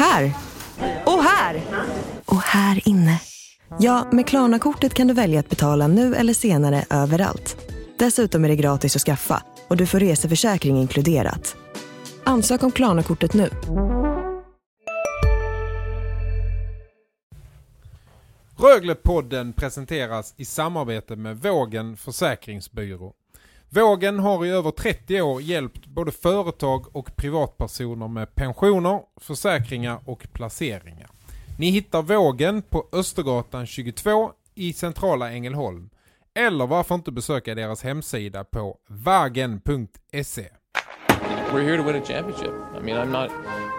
Här! Och här! Och här inne. Ja, med Klarna-kortet kan du välja att betala nu eller senare överallt. Dessutom är det gratis att skaffa och du får reseförsäkring inkluderat. Ansök om Klarna-kortet nu. Röglepodden presenteras i samarbete med Vågen Försäkringsbyrå. Vågen har i över 30 år hjälpt både företag och privatpersoner med pensioner, försäkringar och placeringar. Ni hittar Vågen på Östergatan 22 i centrala Ängelholm. Eller varför inte besöka deras hemsida på vagen.se. We're here to win a championship. I mean, I'm not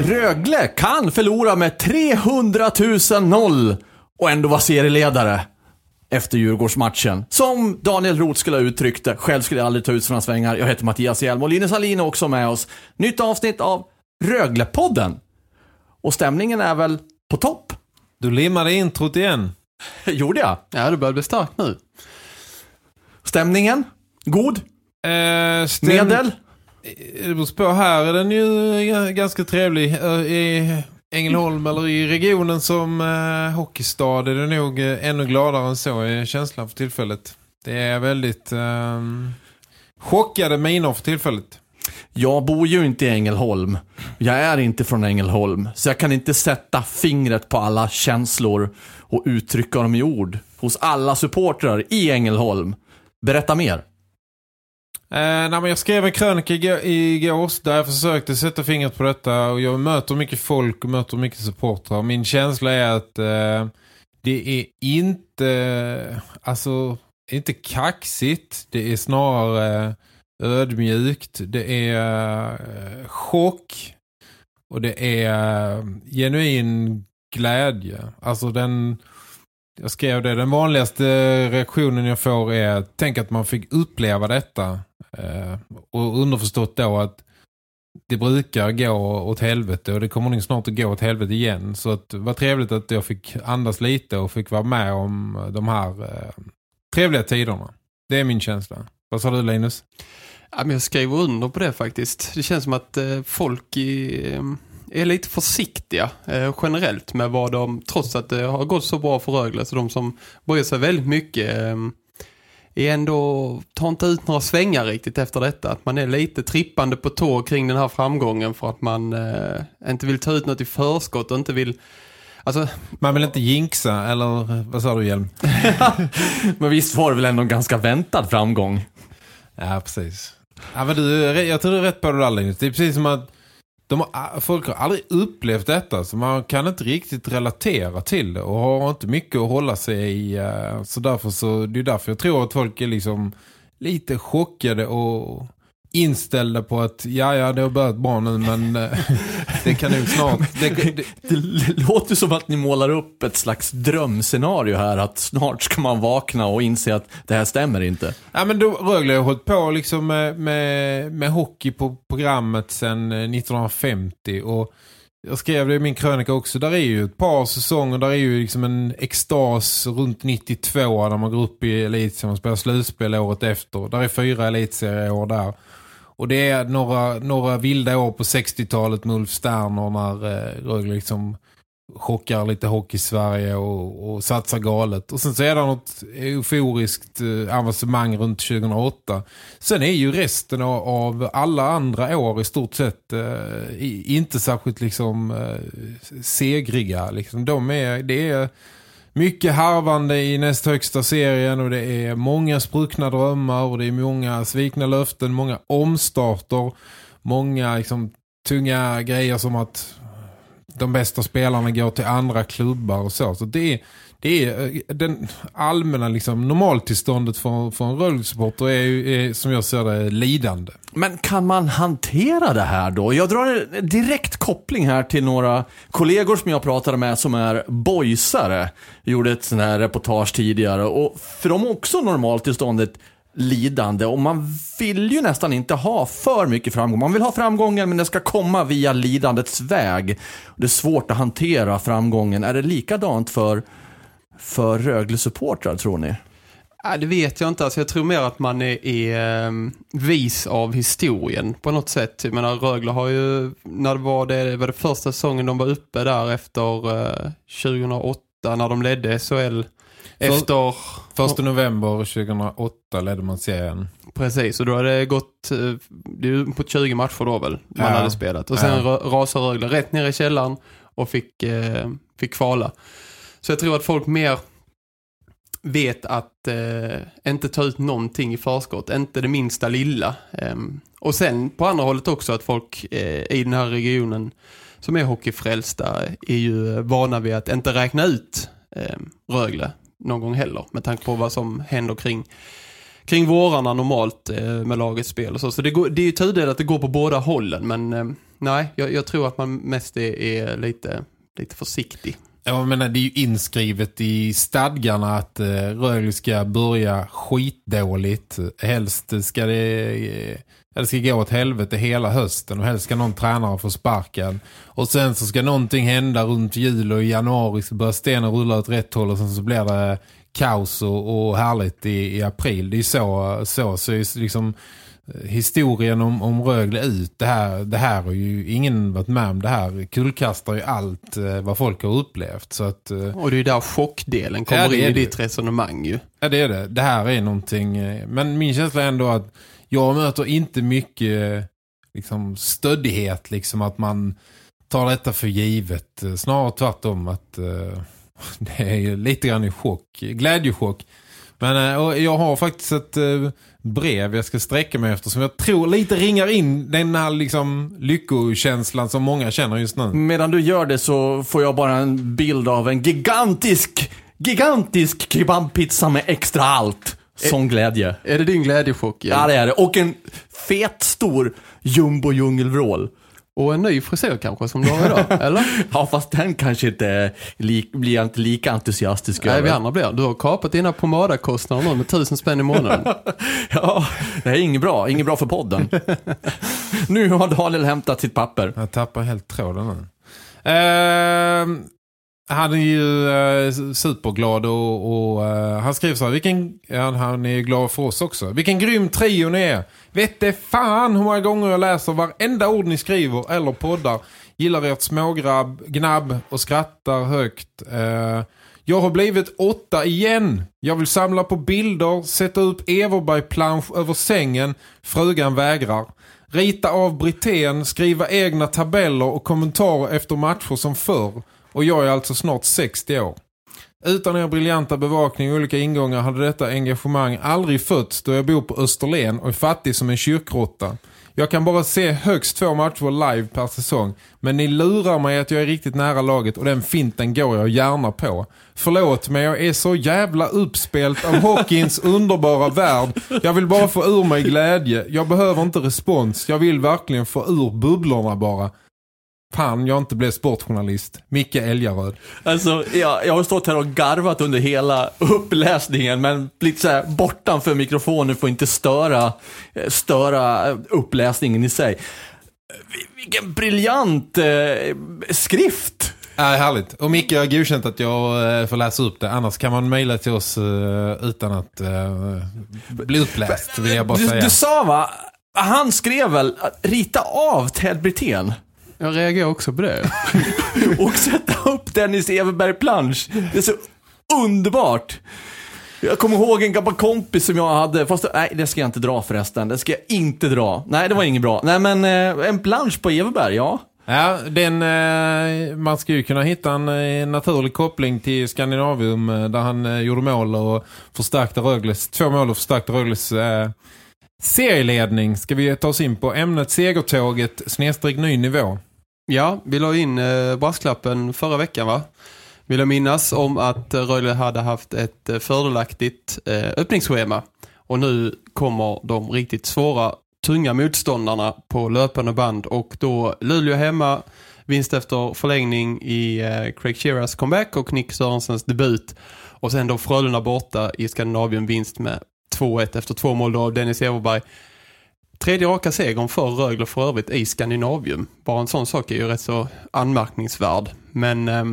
Rögle kan förlora med 300 000 noll och ändå vara serieledare efter Djurgårdsmatchen. Som Daniel Roth skulle ha uttryckt det. Själv skulle jag aldrig ta ut sådana svängar. Jag heter Mattias Hjelm och Linus Hallin är också med oss. Nytt avsnitt av Röglepodden. Och stämningen är väl på topp? Du limmade introt igen. Gjorde jag? Ja, du börjar bli stark nu. Stämningen? God? Eh, stäm- Medel? Det beror på. Här är den ju eh, ganska trevlig. Eh, I Ängelholm eller i regionen som eh, hockeystad är det nog eh, ännu gladare än så är känslan för tillfället. Det är väldigt eh, chockade miner för tillfället. Jag bor ju inte i Ängelholm. Jag är inte från Ängelholm. Så jag kan inte sätta fingret på alla känslor och uttrycka dem i ord. Hos alla supportrar i Ängelholm. Berätta mer. Eh, nej, men jag skrev en krönika igår, igår där jag försökte sätta fingret på detta och jag möter mycket folk och möter mycket supportrar. Min känsla är att eh, det är inte alltså inte kaxigt, det är snarare ödmjukt, det är eh, chock och det är eh, genuin glädje. Alltså den jag skrev det, den vanligaste reaktionen jag får är tänk att man fick uppleva detta Eh, och underförstått då att det brukar gå åt helvete och det kommer nog snart att gå åt helvete igen. Så att, det var trevligt att jag fick andas lite och fick vara med om de här eh, trevliga tiderna. Det är min känsla. Vad sa du Linus? Ja, men jag skriver under på det faktiskt. Det känns som att eh, folk är, eh, är lite försiktiga eh, generellt med vad de, trots att det har gått så bra för Rögle, så de som bryr sig väldigt mycket eh, är ändå, tar inte ut några svängar riktigt efter detta. Att man är lite trippande på tå kring den här framgången för att man eh, inte vill ta ut något i förskott och inte vill Alltså, Man vill inte jinxa, eller vad sa du Hjelm? Men visst var det väl ändå en ganska väntad framgång? Ja, precis. Ja, men du, jag tror du är rätt på det där. Det är precis som att de har, folk har aldrig upplevt detta så man kan inte riktigt relatera till det och har inte mycket att hålla sig i. Eh, så därför så, det är därför jag tror att folk är liksom lite chockade och inställda på att ja, ja, det har börjat bra nu men eh, det kan nog snart... Det, det, Det låter som att ni målar upp ett slags drömscenario här. Att snart ska man vakna och inse att det här stämmer inte. Ja men då Rögle har hållit på liksom med, med, med hockey på programmet sedan eh, 1950 och jag skrev det i min krönika också, där är ju ett par säsonger, där är ju liksom en extas runt 92 när man går upp i elitserien och spelar slutspel året efter. Där är fyra elitserieår där. Och det är några, några vilda år på 60-talet med Ulf Sterner när eh, Rögle liksom chockar lite hockey i Sverige och, och satsar galet. Och sen så är det något euforiskt eh, avancemang runt 2008. Sen är ju resten av, av alla andra år i stort sett eh, inte särskilt liksom eh, segriga. Liksom. De är, det är mycket harvande i näst högsta serien och det är många spruckna drömmar och det är många svikna löften, många omstarter, många liksom, tunga grejer som att de bästa spelarna går till andra klubbar och så. Så det är, det är eh, den allmänna liksom, normaltillståndet för, för en rörelsesupporter är, ju- är som jag ser det lidande. Men kan man hantera det här då? Jag drar en direkt koppling här till några kollegor som jag pratade med som är boysare. Jag gjorde ett sånt här reportage tidigare och för dem är också normaltillståndet lidande och man vill ju nästan inte ha för mycket framgång. Man vill ha framgången men det ska komma via lidandets väg. Det är svårt att hantera framgången. Är det likadant för, för Rögle-supportrar tror ni? Ja, det vet jag inte. Alltså, jag tror mer att man är, är ehm, vis av historien på något sätt. Jag menar, Rögle har ju, när det var det, var det första säsongen de var uppe där efter eh, 2008 när de ledde SHL. Efter, Första november 2008 ledde man serien. precis, och då hade det gått, eh, det är på 20 matcher då väl, man Ja. hade spelat. Och sen Ja. ra- rasade Rögle rätt ner i källaren och fick, eh, fick kvala. Så jag tror att folk mer vet att eh, inte ta ut någonting i förskott, inte det minsta lilla. Eh, och sen på andra hållet också att folk eh, i den här regionen som är hockeyfrälsta är ju eh, vana vid att inte räkna ut eh, Rögle någon gång heller med tanke på vad som händer kring kring vårarna normalt eh, med lagets spel och så. Så det, går, det är ju tudelat att det går på båda hållen men eh, nej, jag, jag tror att man mest är, är lite, lite försiktig. Jag menar, det är ju inskrivet i stadgarna att eh, Rögle ska börja skitdåligt. Helst ska det, eh, det ska gå åt helvete hela hösten och helst ska någon tränare få sparken. Och sen så ska någonting hända runt jul och i januari så börjar stenen rulla åt rätt håll och sen så blir det kaos och, och härligt i, i april. Det är så, så, så är liksom historien om, om Rögle ut. Det här, det här har ju ingen varit med om. Det här kullkastar ju allt eh, vad folk har upplevt. Så att, eh, Och det är ju där chockdelen kommer Ja, in i ditt resonemang ju. ja, det är det. Det här är någonting. eh, Men min känsla är ändå att jag möter inte mycket liksom, stöddighet. Liksom att man tar detta för givet. Snarare tvärtom att eh, det är lite grann i chock. Glädjechock. Men och jag har faktiskt ett brev jag ska sträcka mig efter som jag tror lite ringar in den här liksom lyckokänslan som många känner just nu. Medan du gör det så får jag bara en bild av en gigantisk, gigantisk kebabpizza med extra allt. Sån glädje. Är det din glädjechock? Ja, det är det. Och en fet, stor jumbo djungelvrål. Och en ny frisyr kanske som du har idag, eller? Ja, fast den kanske inte li- blir inte lika entusiastisk Nej, vi andra blir. Du har kapat dina pomadakostnader nu med tusen spänn i månaden. Ja, det är inget bra. Inget bra för podden. nu har Daniel hämtat sitt papper. Jag tappar helt tråden nu. Eh, han är ju eh, superglad och, och eh, han skriver så här, vilken, ja, han är glad för oss också. Vilken grym trio ni är. Vet det fan hur många gånger jag läser varenda ord ni skriver eller poddar. Gillar ert smågrabb, gnabb och skrattar högt. Eh, jag har blivit åtta igen. Jag vill samla på bilder, sätta upp Everberg-plansch över sängen. Frugan vägrar. Rita av Britten, skriva egna tabeller och kommentarer efter matcher som förr. Och jag är alltså snart 60 år. Utan er briljanta bevakning och olika ingångar hade detta engagemang aldrig fötts då jag bor på Österlen och är fattig som en kyrkrotta. Jag kan bara se högst två matcher live per säsong. Men ni lurar mig att jag är riktigt nära laget och den finten går jag gärna på. Förlåt men jag är så jävla uppspelt av hockeyns underbara värld. Jag vill bara få ur mig glädje. Jag behöver inte respons. Jag vill verkligen få ur bubblorna bara. Fan, jag inte blev sportjournalist. Micke Älgaröd. Alltså, jag, jag har stått här och garvat under hela uppläsningen, men blivit så här bortanför mikrofonen för att inte störa, eh, störa uppläsningen i sig. Vi- Vilken briljant eh, skrift! Ja, härligt. Och Micke har godkänt att jag eh, får läsa upp det. Annars kan man mejla till oss eh, utan att bli uppläst, vill jag bara Du, säga. du sa va? Han skrev väl att rita av Ted Brithén Jag reagerar också på det. och sätta upp Dennis Everberg plansch. Det är så underbart. Jag kommer ihåg en gammal kompis som jag hade, fast nej det ska jag inte dra förresten. Det ska jag inte dra. Nej det var inget bra. Nej men eh, en plansch på Everberg, ja. Ja, den, eh, man ska ju kunna hitta en eh, naturlig koppling till Skandinavium där han gjorde mål och förstärkte Rögles, två mål och förstärkte Rögles eh, serieledning. Ska vi ta oss in på ämnet segertåget snedstreck ny nivå. Ja, vi la in eh, brasklappen förra veckan va? Vill jag minnas om att eh, Rögle hade haft ett eh, fördelaktigt eh, öppningsschema. Och nu kommer de riktigt svåra, tunga motståndarna på löpande band. Och då Luleå hemma, vinst efter förlängning i eh, Craig Shearers comeback och Nick Sörensens debut. Och sen då Frölunda borta i Skandinavien vinst med 2-1 efter två mål då av Dennis Everberg. Tredje raka segern för Rögle för övrigt i Skandinavium. Bara en sån sak är ju rätt så anmärkningsvärd. Men eh,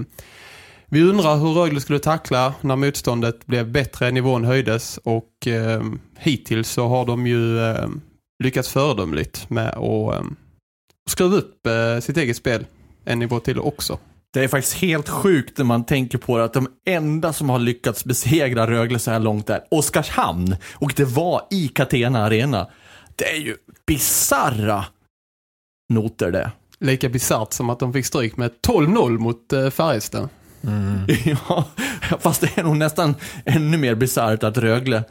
vi undrar hur Rögle skulle tackla när motståndet blev bättre, nivån höjdes och eh, hittills så har de ju eh, lyckats föredömligt med att eh, skruva upp eh, sitt eget spel en nivå till också. Det är faktiskt helt sjukt när man tänker på det att de enda som har lyckats besegra Rögle så här långt är Oskarshamn. Och det var i Catena Arena. Det är ju bizarra noter det. Lika bisarrt som att de fick stryk med 12-0 mot eh, Färjestad. Ja, fast det är nog nästan ännu mer bisarrt att Rögle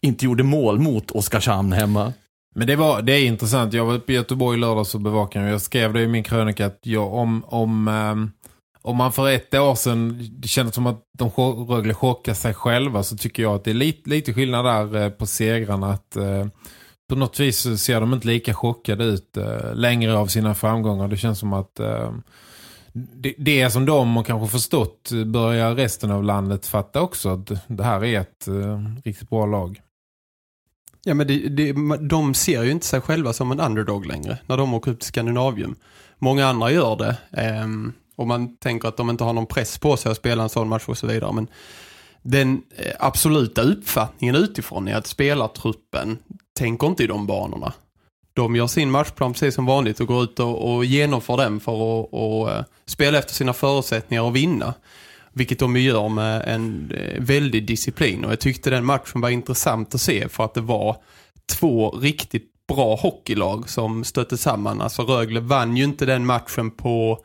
inte gjorde mål mot Oskarshamn hemma. Men det, var, det är intressant. Jag var i Göteborg i lördags och bevakade. Jag skrev det i min krönika att jag, om, om, ehm, om man för ett år sedan det kändes som att de Rögle chockade sig själva så tycker jag att det är lite, lite skillnad där eh, på segrarna. Att, eh, på något vis ser de inte lika chockade ut eh, längre av sina framgångar. Det känns som att eh, det, det som de har kanske förstått börjar resten av landet fatta också. Att det här är ett eh, riktigt bra lag. Ja men det, det, de ser ju inte sig själva som en underdog längre när de åker upp till Skandinavium. Många andra gör det. ehm, och man tänker att de inte har någon press på sig att spela en sån match och så vidare. Men den eh, absoluta uppfattningen utifrån är att spelartruppen tänker inte i de banorna. De gör sin matchplan precis som vanligt och går ut och, och genomför den för att och, eh, spela efter sina förutsättningar och vinna. Vilket de gör med en eh, väldig disciplin. Och jag tyckte den matchen var intressant att se för att det var två riktigt bra hockeylag som stötte samman. Alltså Rögle vann ju inte den matchen på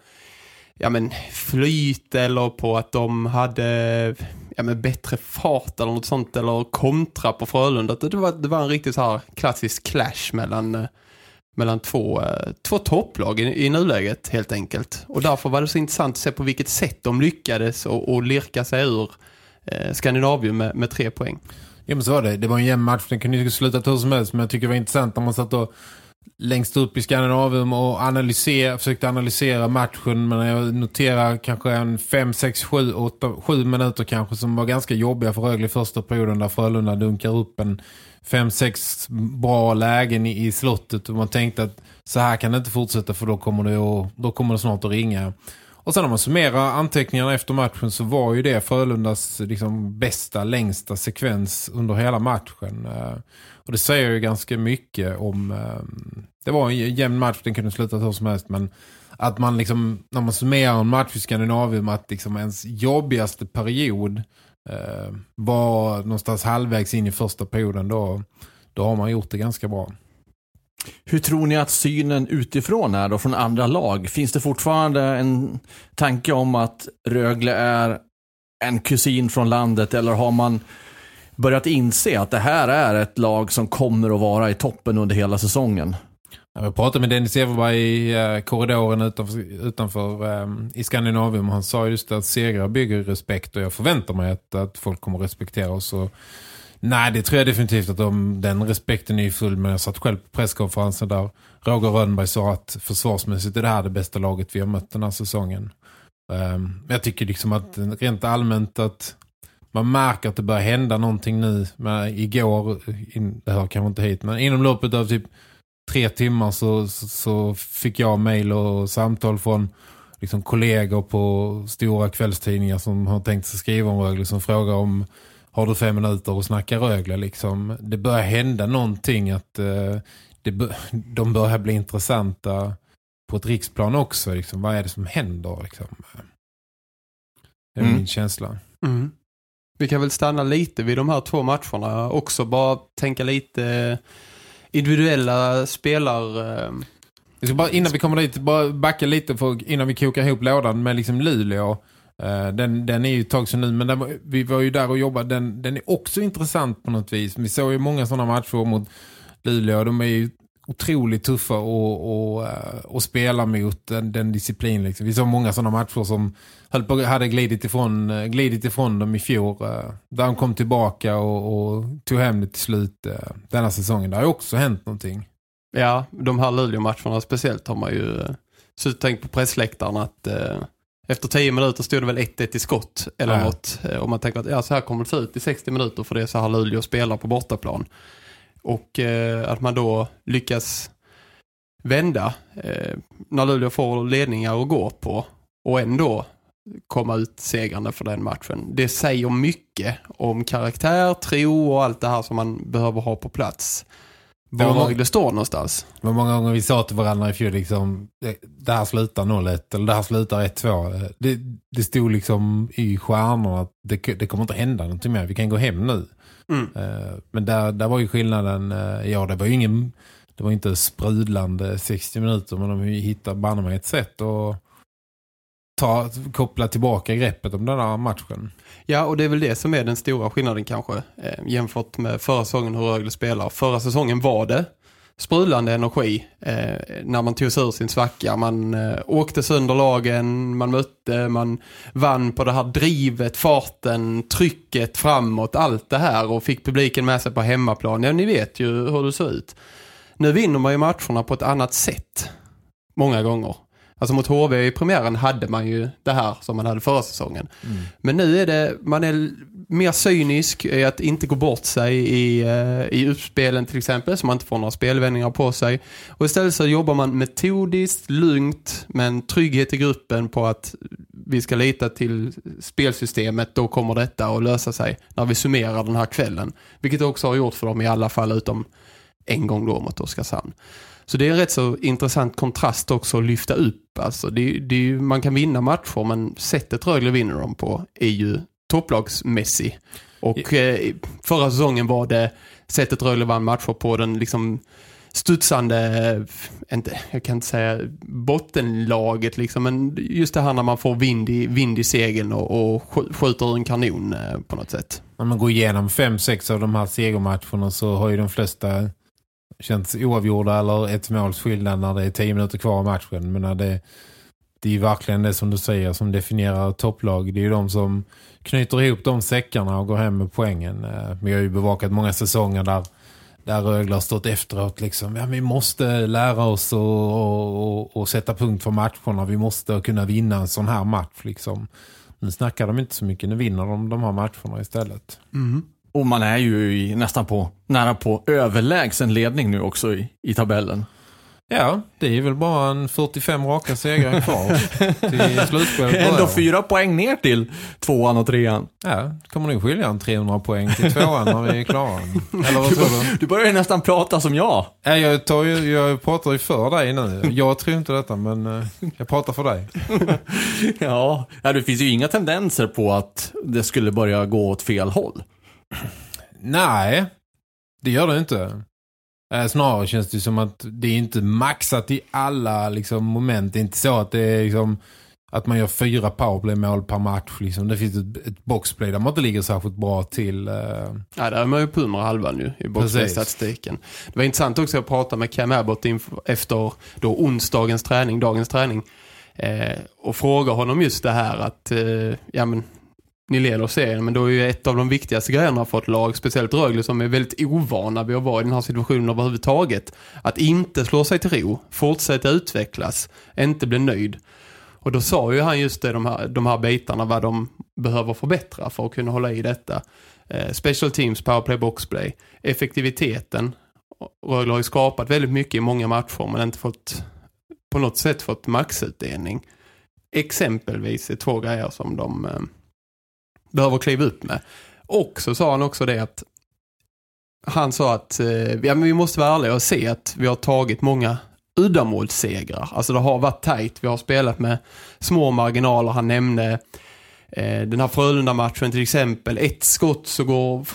ja men flyt eller på att de hade ja men bättre fart eller något sånt eller kontra på Frölunda. Det var, det var en riktigt så här klassisk clash mellan eh, mellan två, eh, två topplag i, i nuläget helt enkelt. Och därför var det så intressant att se på vilket sätt de lyckades och, och lirka sig ur eh, Skandinavien med, med tre poäng. Ja men så var det. Det var en jämn match. Den kunde ju sluta hur som helst. Men jag tycker det var intressant när man satt och längst upp i Skandinavien och analysera, försökte analysera matchen. Men jag noterar kanske en 5, 6, 7, 8, 7 minuter kanske som var ganska jobbiga för Rögle i första perioden där Frölunda dunkar upp en 5-6 bra lägen i, i slottet och man tänkte att så här kan det inte fortsätta för då kommer det, att, då kommer det snart att ringa. Och sen om man summerar anteckningarna efter matchen så var ju det Frölundas liksom, bästa, längsta sekvens under hela matchen. Eh, och det säger ju ganska mycket om... Eh, det var en jämn match, den kunde sluta hur som helst, men att man liksom, när man summerar en match i Skandinavien att liksom ens jobbigaste period eh, var någonstans halvvägs in i första perioden, då, då har man gjort det ganska bra. Hur tror ni att synen utifrån är då från andra lag? Finns det fortfarande en tanke om att Rögle är en kusin från landet eller har man börjat inse att det här är ett lag som kommer att vara i toppen under hela säsongen? Jag pratade med Dennis Everberg i eh, korridoren utanför, utanför eh, i Skandinavium. Han sa just att segrar bygger respekt och jag förväntar mig att, att folk kommer att respektera oss. Och, nej, det tror jag definitivt att de, den respekten är full. Men jag satt själv på presskonferensen där Roger Rönnberg sa att försvarsmässigt är det här det bästa laget vi har mött den här säsongen. Eh, jag tycker liksom att rent allmänt att man märker att det börjar hända någonting nu. Men igår, in, det hör kanske inte hit, men inom loppet av typ tre timmar så, så, så fick jag mejl och samtal från liksom kollegor på stora kvällstidningar som har tänkt sig skriva om Rögle som frågar om har du fem minuter och snacka Rögle liksom. Det börjar hända någonting att eh, det, de börjar bli intressanta på ett riksplan också. Liksom. Vad är det som händer? Liksom? Det är Mm. min känsla. Mm. Vi kan väl stanna lite vid de här två matcherna också. Bara tänka lite individuella spelar... eh, Jag ska bara, innan vi kommer dit, bara backa lite för, innan vi kokar ihop lådan med liksom Luleå. Eh, den, den är ju ett tag sedan nu, men den, vi var ju där och jobbade. Den, den är också intressant på något vis. Vi såg ju många sådana matcher mot Luleå. De är ju otroligt tuffa och, och, och spela mot den, den disciplin. Liksom. Vi såg många sådana matcher som höll på, hade glidit ifrån, eh, glidit ifrån dem i fjol. Eh, där de kom tillbaka och, och tog hem det till slut denna säsongen. Det har ju också hänt någonting. Ja, de här Luleå-matcherna speciellt har man ju Så tänkt på pressläktaren att eh, efter 10 minuter stod det väl 1-1 i skott eller Ja. något. Eh, Och man tänker att ja, så här kommer det se ut i 60 minuter för det är så här Luleå spelar på bortaplan. Och eh, att man då lyckas vända eh, när Luleå får ledningar att gå på och ändå komma ut segrande för den matchen. Det säger mycket om karaktär, tro och allt det här som man behöver ha på plats. Det var Var må- Rögle står någonstans. Det var många gånger vi sa till varandra i fjol liksom, det, det här slutar 0-1 eller det här slutar 1-2. Det, det stod liksom i stjärnorna att det, det kommer inte hända någonting mer. Vi kan gå hem nu. Mm. Eh, Men där, där var ju skillnaden, eh, ja det var ju ingen, det var inte sprudlande 60 minuter men de hittade banne mig ett sätt att ta, koppla tillbaka greppet om den här matchen. Ja, och det är väl det som är den stora skillnaden kanske eh, jämfört med förra säsongen hur Rögle spelar. Förra säsongen var det sprudlande energi eh, när man tog sig ur sin svacka. Man eh, åkte sönder lagen, man mötte, man vann på det här drivet, farten, trycket framåt, allt det här och fick publiken med sig på hemmaplan. Ja, ni vet ju hur det ser ut. Nu vinner man ju matcherna på ett annat sätt. Många gånger. Alltså mot HV i premiären hade man ju det här som man hade förra säsongen. Men nu är det, man är mer cynisk i att inte gå bort sig i, eh, i uppspelen till exempel, så man inte får några spelvändningar på sig. Och istället så jobbar man metodiskt, lugnt, med en trygghet i gruppen på att vi ska lita till spelsystemet, då kommer detta att lösa sig när vi summerar den här kvällen. Vilket också har gjort för dem i alla fall utom en gång då mot Oskarshamn. Så det är en rätt så intressant kontrast också att lyfta upp. Alltså det, det ju, man kan vinna matcher men sättet Rögle vinner dem på är ju topplagsmässig. Och eh, förra säsongen var det sättet Rögle vann matcher på den liksom studsande, inte, jag kan inte säga bottenlaget liksom, men just det här när man får vind i, vind i segeln och, och sk- skjuter ur en kanon eh, på något sätt. När man går igenom fem sex av de här segermatcherna så har ju de flesta Känns oavgjorda eller ett målsskillnad när det är tio minuter kvar av matchen. Men när det, det är ju verkligen det som du säger som definierar topplag. Det är ju de som knyter ihop de säckarna och går hem med poängen. Eh, vi har ju bevakat många säsonger där, där Rögle har stått efteråt. Liksom. Ja, vi måste lära oss och, och, och, och sätta punkt för matcherna. Vi måste kunna vinna en sån här match. Liksom. Nu snackar de inte så mycket. Nu vinner de de här matcherna istället. Mm. Och man är ju i, nästan på, nära på överlägsen ledning nu också i, i tabellen. Ja, det är väl bara en 45 raka segrar kvar till slutspelet. Ändå fyra poäng ner till tvåan och trean. Ja, kommer nog skilja en 300 poäng till tvåan när vi är klara. Eller vad tror du? Du börjar ju nästan prata som jag. Ja, jag, tar ju, jag pratar ju för dig nu. Jag tror inte detta, men eh, jag pratar för dig. Ja, det finns ju inga tendenser på att det skulle börja gå åt fel håll. Nej, det gör det inte. Eh, Snarare känns det som att det är inte maxat i alla liksom, moment. Det är inte så att det är liksom, att man gör fyra powerplay-mål per match. Liksom. Det finns ett, ett boxplay där man inte ligger särskilt bra till. eh, Ja, där är man ju på undre halvan ju i boxplay-statistiken. Det var intressant också att prata med Cam Abbott efter då onsdagens träning, dagens träning. Eh, och fråga honom just det här att, eh, ja men, ni leder serien, men då är ju ett av de viktigaste grejerna för ett lag, speciellt Rögle som är väldigt ovana vid att vara i den här situationen överhuvudtaget. Att inte slå sig till ro, fortsätta utvecklas, inte bli nöjd. Och då sa ju han just det, de här, de här bitarna, vad de behöver förbättra för att kunna hålla i detta. Eh, special teams, powerplay, boxplay, effektiviteten. Rögle har ju skapat väldigt mycket i många matcher men inte fått på något sätt fått maxutdelning. Exempelvis är två grejer som de eh, behöver kliva upp med. Och så sa han också det att han sa att eh, ja, men vi måste vara ärliga och se att vi har tagit många uddamålssegrar. Alltså det har varit tajt. Vi har spelat med små marginaler. Han nämnde eh, den här Frölunda-matchen till exempel. Ett skott så går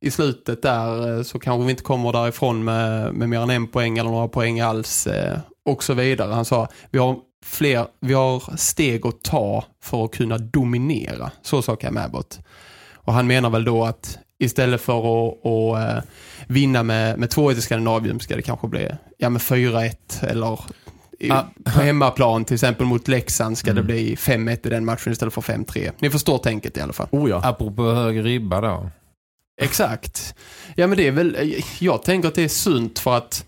i slutet där eh, så kanske vi inte kommer därifrån med, med mer än en poäng eller några poäng alls eh, och så vidare. Han sa vi har fler, vi har steg att ta för att kunna dominera. Så sa Cam Abbott. Och han menar väl då att Istället för att, att eh, vinna med, med 2-1 i Skandinavium ska det kanske bli ja, med 4-1 eller Ah. på hemmaplan till exempel mot Leksand ska Mm. det bli 5-1 i den matchen istället för 5-3. Ni förstår tänket i alla fall. Oh ja. Apropå hög ribba då. Exakt. Ja men det är väl, jag tänker att det är sunt för att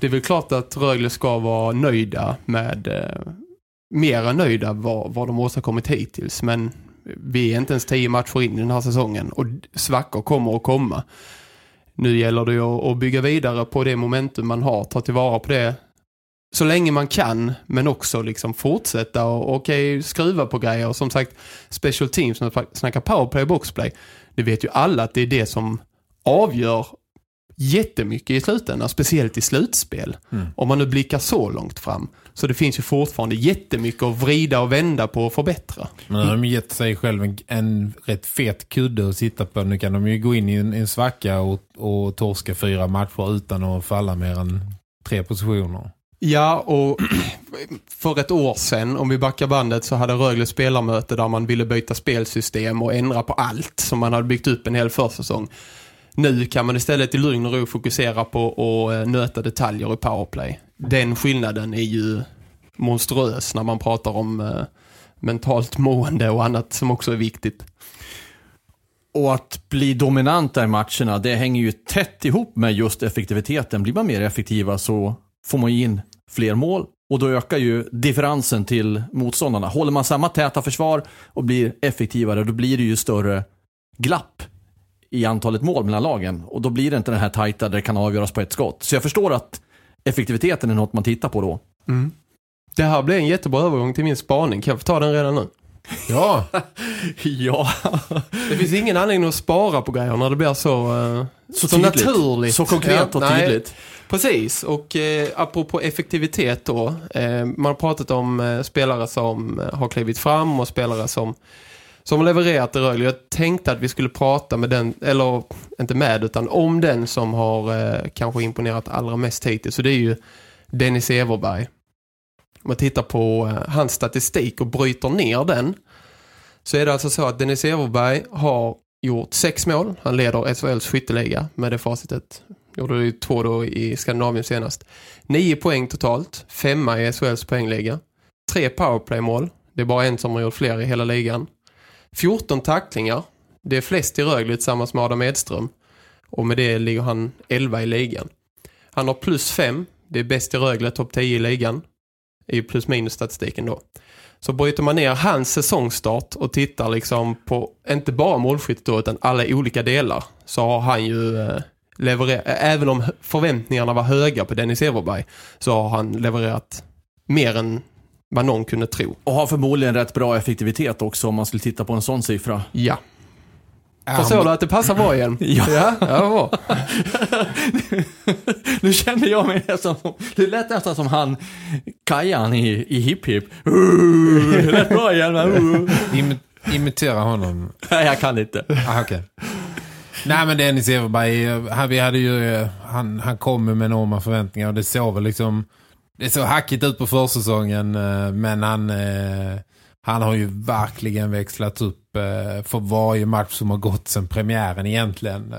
det är väl klart att Rögle ska vara nöjda med, eh, mera nöjda vad, vad de åstadkommit hittills. Men vi är inte ens tio matcher in i den här säsongen och svackor kommer att komma. Nu gäller det ju att, att bygga vidare på det momentum man har, ta tillvara på det så länge man kan, men också liksom fortsätta och okay, skruva på grejer. Och som sagt, special teams, när man snackar powerplay och boxplay, det vet ju alla att det är det som avgör jättemycket i slutändan, speciellt i slutspel. Mm. Om man nu blickar så långt fram. Så det finns ju fortfarande jättemycket att vrida och vända på och förbättra. Men har de gett sig själv en, en rätt fet kudde att sitta på. Nu kan de ju gå in i en, en svacka och, och torska fyra matcher utan att falla mer än tre positioner. Ja, och för ett år sedan, om vi backar bandet, så hade Rögle spelarmöte där man ville byta spelsystem och ändra på allt som man hade byggt upp en hel försäsong. Nu kan man istället i lugn och ro fokusera på att eh, nöta detaljer i powerplay. Den skillnaden är ju monstruös när man pratar om eh, mentalt mående och annat som också är viktigt. Och att bli dominanta i matcherna, det hänger ju tätt ihop med just effektiviteten. Blir man mer effektiva så får man ju in fler mål och då ökar ju differensen till motståndarna. Håller man samma täta försvar och blir effektivare, då blir det ju större glapp i antalet mål mellan lagen. Och då blir det inte den här tajta där det kan avgöras på ett skott. Så jag förstår att effektiviteten är något man tittar på då. Det här blir en jättebra övergång till min spaning. Kan jag få ta den redan nu? Ja, ja, Det finns ingen anledning att spara på grejer när det blir så, eh, så, så tydligt. naturligt. Så konkret och nej. tydligt. Precis, och eh, apropå effektivitet då. Eh, man har pratat om eh, spelare som eh, har klivit fram och spelare som, som har levererat i Rögle. Jag tänkte att vi skulle prata med den, eller inte med, utan om den som har eh, kanske imponerat allra mest hittills. Så det är ju Dennis Everberg. Om man tittar på eh, hans statistik och bryter ner den så är det alltså så att Dennis Everberg har gjort sex mål. Han leder SHLs skytteliga med det facitet. Gjorde ju två då i Skandinavien senast. Nio poäng totalt. Femma i SHLs poängliga. Tre powerplaymål. Det är bara en som har gjort fler i hela ligan. 14 tacklingar. Det är flest i Rögle tillsammans med Adam Edström. Och med det ligger han 11 i ligan. Han har plus 5. Det är bäst i Rögle, topp 10 i ligan. I plus minus statistiken då. Så bryter man ner hans säsongstart och tittar liksom på inte bara målskyttet då utan alla olika delar så har han ju eh, levererat, även om förväntningarna var höga på Dennis Everberg så har han levererat mer än vad någon kunde tro. Och har förmodligen rätt bra effektivitet också om man skulle titta på en sån siffra. Ja. Förstår du att det passar bra igen? Ja. ja, ja nu känner jag mig nästan som, det lät nästan som han Kajan i, i Hip Hip. Uh, det lät bra igen uh. Imi imitera honom. Nej, jag kan inte. Ah, okej. Nej men Dennis Everberg, eh, han, vi hade ju, eh, han, han kom med enorma förväntningar och det såg väl liksom, det såg hackigt ut på försäsongen eh, men han, eh, han har ju verkligen växlat upp eh, för varje match som har gått sedan premiären egentligen.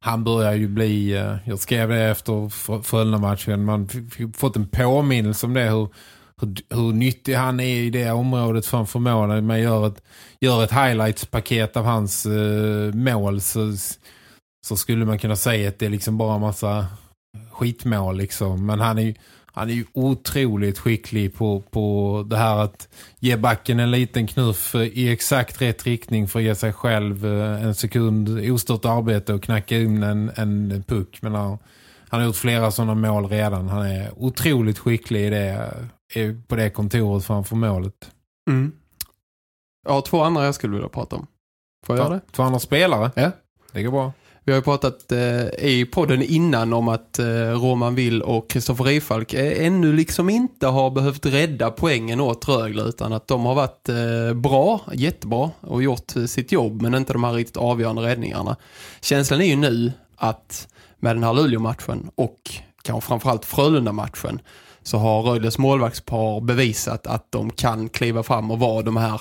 Han börjar ju bli, jag skrev det efter Frölunda-matchen, man fått en påminnelse om det hur, hur, hur nyttig han är i det området framför målen. Man gör ett, gör ett highlights-paket av hans eh, mål så, så skulle man kunna säga att det är liksom bara en massa skitmål liksom. Men han är ju han är ju otroligt skicklig på, på det här att ge backen en liten knuff eh, i exakt rätt riktning för att ge sig själv eh, en sekund ostört arbete och knacka in en, en puck. Men han, han har gjort flera sådana mål redan. Han är otroligt skicklig i det, eh, på det kontoret framför målet. Mm. Jag har två andra jag skulle vilja prata om. Får jag göra det? Två andra spelare. Ja. Det går bra. Vi har ju pratat eh, i podden innan om att eh, Roman Will och Kristoffer Rifalk eh, ännu liksom inte har behövt rädda poängen åt Rögle utan att de har varit eh, bra, jättebra och gjort eh, sitt jobb men inte de här riktigt avgörande räddningarna. Känslan är ju nu att med den här Luleå-matchen och kanske framförallt Frölunda-matchen så har Rögles målvaktspar bevisat att de kan kliva fram och vara de här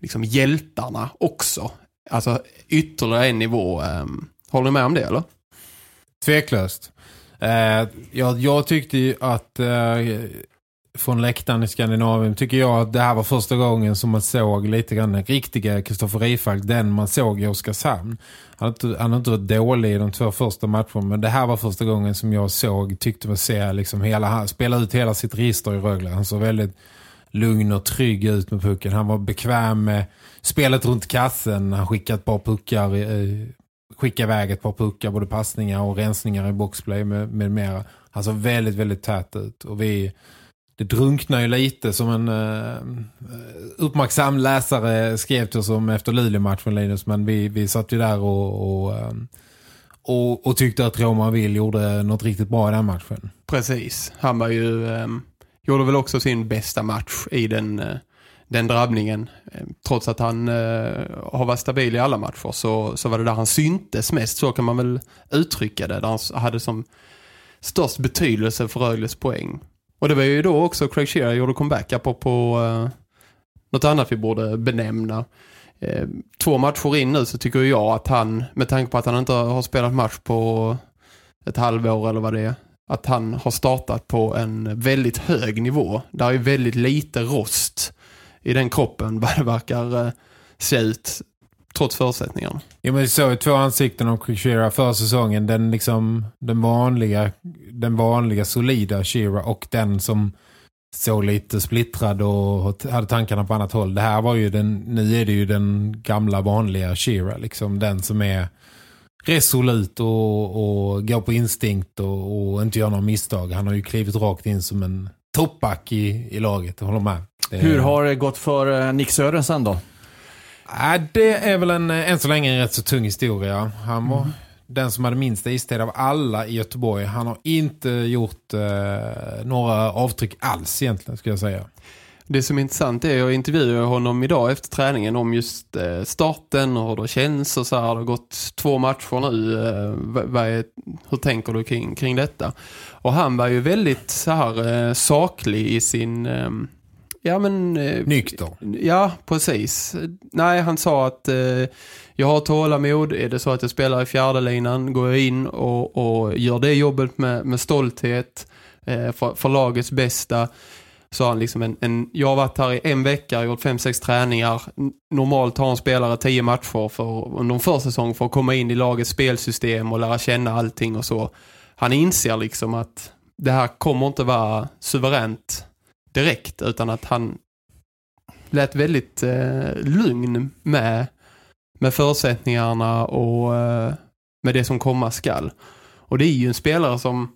liksom hjältarna också. Alltså ytterligare en nivå ehm, Håller ni med om det eller? Tveklöst. Eh, jag, jag tyckte ju att eh, från läktaren i Skandinavien tycker jag att det här var första gången som man såg lite grann den riktiga Kristoffer Rifalk, den man såg i Oskarshamn. Han har inte, han har inte varit dålig i de två första matcherna men det här var första gången som jag såg, tyckte man se liksom hela, han spela ut hela sitt register i Rögle. Han såg väldigt lugn och trygg ut med pucken. Han var bekväm med spelet runt kassen. Han skickade ett par puckar, skicka iväg ett par puckar, både passningar och rensningar i boxplay med, med mera. Han såg väldigt, väldigt tät ut. Och vi, det drunknar ju lite som en uh, uppmärksam läsare skrev till oss om efter Luleå-matchen Linus. Men vi, vi satt ju där och, och, eh, och, och tyckte att Roman Will gjorde något riktigt bra i den matchen. Precis. Han var ju... Um, gjorde väl också sin bästa match i den... Uh den drabbningen. Eh, trots att han eh, har varit stabil i alla matcher så, så var det där han syntes mest. Så kan man väl uttrycka det. Där han hade som störst betydelse för Rögles poäng. Och det var ju då också Craig Shearer gjorde comeback på, på eh, något annat vi borde benämna. Eh, två matcher in nu så tycker jag att han, med tanke på att han inte har spelat match på ett halvår eller vad det är, att han har startat på en väldigt hög nivå. Där är väldigt lite rost i den kroppen vad det verkar eh, se ut trots förutsättningarna. Ja, men så två ansikten av Shira för säsongen. Den, liksom, den, vanliga, den vanliga solida Shira och den som såg lite splittrad och hade tankarna på annat håll. Det här var ju den, nu är det ju den gamla vanliga Shira. Liksom den som är resolut och, och går på instinkt och, och inte gör några misstag. Han har ju klivit rakt in som en toppback i, i laget, jag håller med. Det... Hur har det gått för eh, Nick Sörensen då? Äh, det är väl en, än så länge en rätt så tung historia. Han var mm. den som hade minst istid av alla i Göteborg. Han har inte gjort eh, några avtryck alls egentligen, skulle jag säga. Det som är intressant är att jag intervjuade honom idag efter träningen om just eh, starten och hur det känns och så här. Det har gått två matcher nu. Eh, är, hur tänker du kring, kring detta? Och han var ju väldigt så här eh, saklig i sin ehm, Ja, men... Eh, Nykter. Ja, precis. Nej, han sa att eh, jag har tålamod. Är det så att jag spelar i fjärde linan går jag in och, och gör det jobbet med, med stolthet eh, för, för, lagets bästa. Så han liksom en, en, jag har varit här i en vecka, gjort fem, sex träningar. Normalt har en spelare tio matcher för, under en försäsong för att komma in i lagets spelsystem och lära känna allting och så. Han inser liksom att det här kommer inte vara suveränt direkt utan att han lät väldigt eh, lugn med, med förutsättningarna och eh, med det som komma skall. Och det är ju en spelare som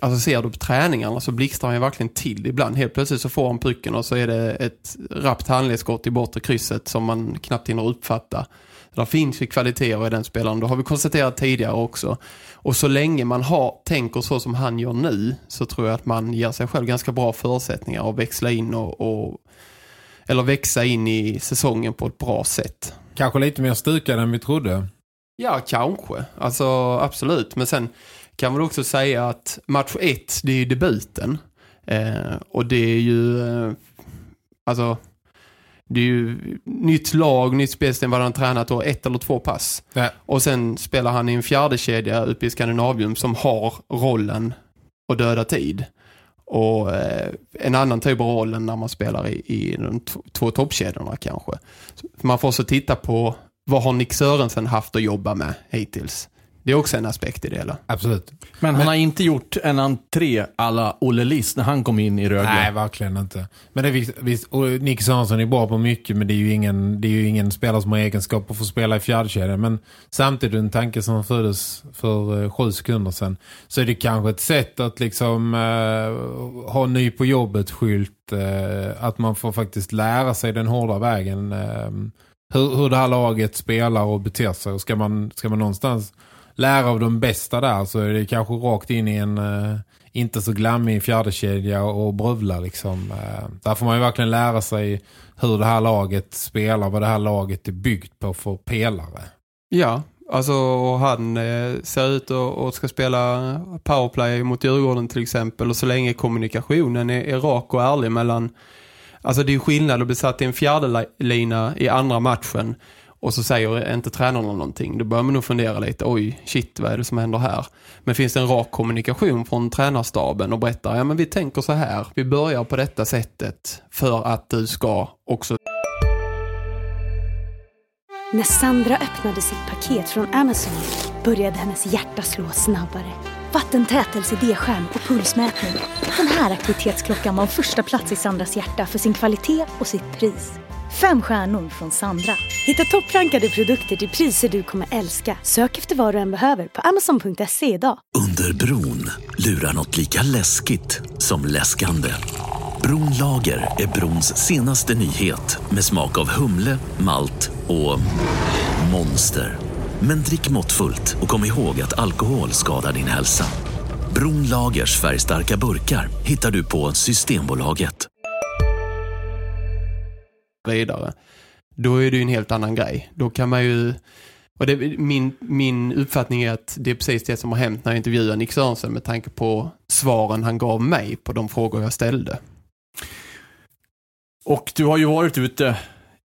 Alltså ser du på träningarna så blixtrar han verkligen till ibland. Helt plötsligt så får han pucken och så är det ett rappt handledsskott i bortre krysset som man knappt hinner uppfatta. Det finns ju kvaliteter i den spelaren. Det har vi konstaterat tidigare också. Och så länge man har, tänker så som han gör nu så tror jag att man ger sig själv ganska bra förutsättningar att växla in och, och eller växa in i säsongen på ett bra sätt. Kanske lite mer stukad än vi trodde. Ja, kanske. Alltså absolut. Men sen kan man också säga att match ett, det är ju debuten. Eh, och det är ju eh, alltså det är ju nytt lag, nytt spelsystem vad han tränat och ett eller två pass. Ja. Och sen spelar han i en fjärde kedja uppe i Skandinavium som har rollen att döda tid. Och eh, en annan typ av roll än när man spelar i, i de två toppkedjorna kanske. Så man får så titta på vad har Nick Sörensen haft att jobba med hittills. Det är också en aspekt i det hela. Absolut. Men han Men, har inte gjort en entré alla Olle Liss när han kom in i Rögle. Nej, verkligen inte. Men det är visst, och Nick Sörensen är bra på mycket men det är ju ingen, det är ju ingen spelare som har egenskap att få spela i fjärdekedjan. Men samtidigt en tanke som föddes för uh, sju sekunder sedan så är det kanske ett sätt att liksom uh, ha ny på jobbet skylt uh, att man får faktiskt lära sig den hårda vägen hur, hur det här laget spelar och beter sig. Och ska man, ska man någonstans lära av de bästa där så är det kanske rakt in i en uh, inte så glammig fjärdekedja och brövla liksom. Uh, där får man ju verkligen lära sig hur det här laget spelar, vad det här laget är byggt på för pelare. Ja, alltså han eh, ser ut och, och, ska spela powerplay mot Djurgården till exempel och så länge kommunikationen är, är rak och ärlig mellan Alltså det är skillnad att bli satt i en fjärde lina i andra matchen och så säger inte tränarna någonting. Då börjar man nog fundera lite, oj shit vad är det som händer här? Men finns det en rak kommunikation från tränarstaben och berättar, ja men vi tänker så här, vi börjar på detta sättet för att du ska också När Sandra öppnade sitt paket från Amazon började hennes hjärta slå snabbare. Vattentät D-skärm och pulsmätning. Den här aktivitetsklockan var första plats i Sandras hjärta för sin kvalitet och sitt pris. Fem stjärnor från Sandra. Hitta topprankade produkter till priser du kommer älska. Sök efter vad du än behöver på amazon.se idag. Under bron lurar något lika läskigt som läskande. Bronlager är brons senaste nyhet med smak av humle, malt och monster. Men drick måttfullt och kom ihåg att alkohol skadar din hälsa. Bronlagers färgstarka burkar hittar du på Systembolaget vidare. Då är det ju en helt annan grej. Då kan man ju... Och det, min, min uppfattning är att det är precis det som har hänt när jag intervjuade Nick Sörensen med tanke på svaren han gav mig på de frågor jag ställde. Och du har ju varit ute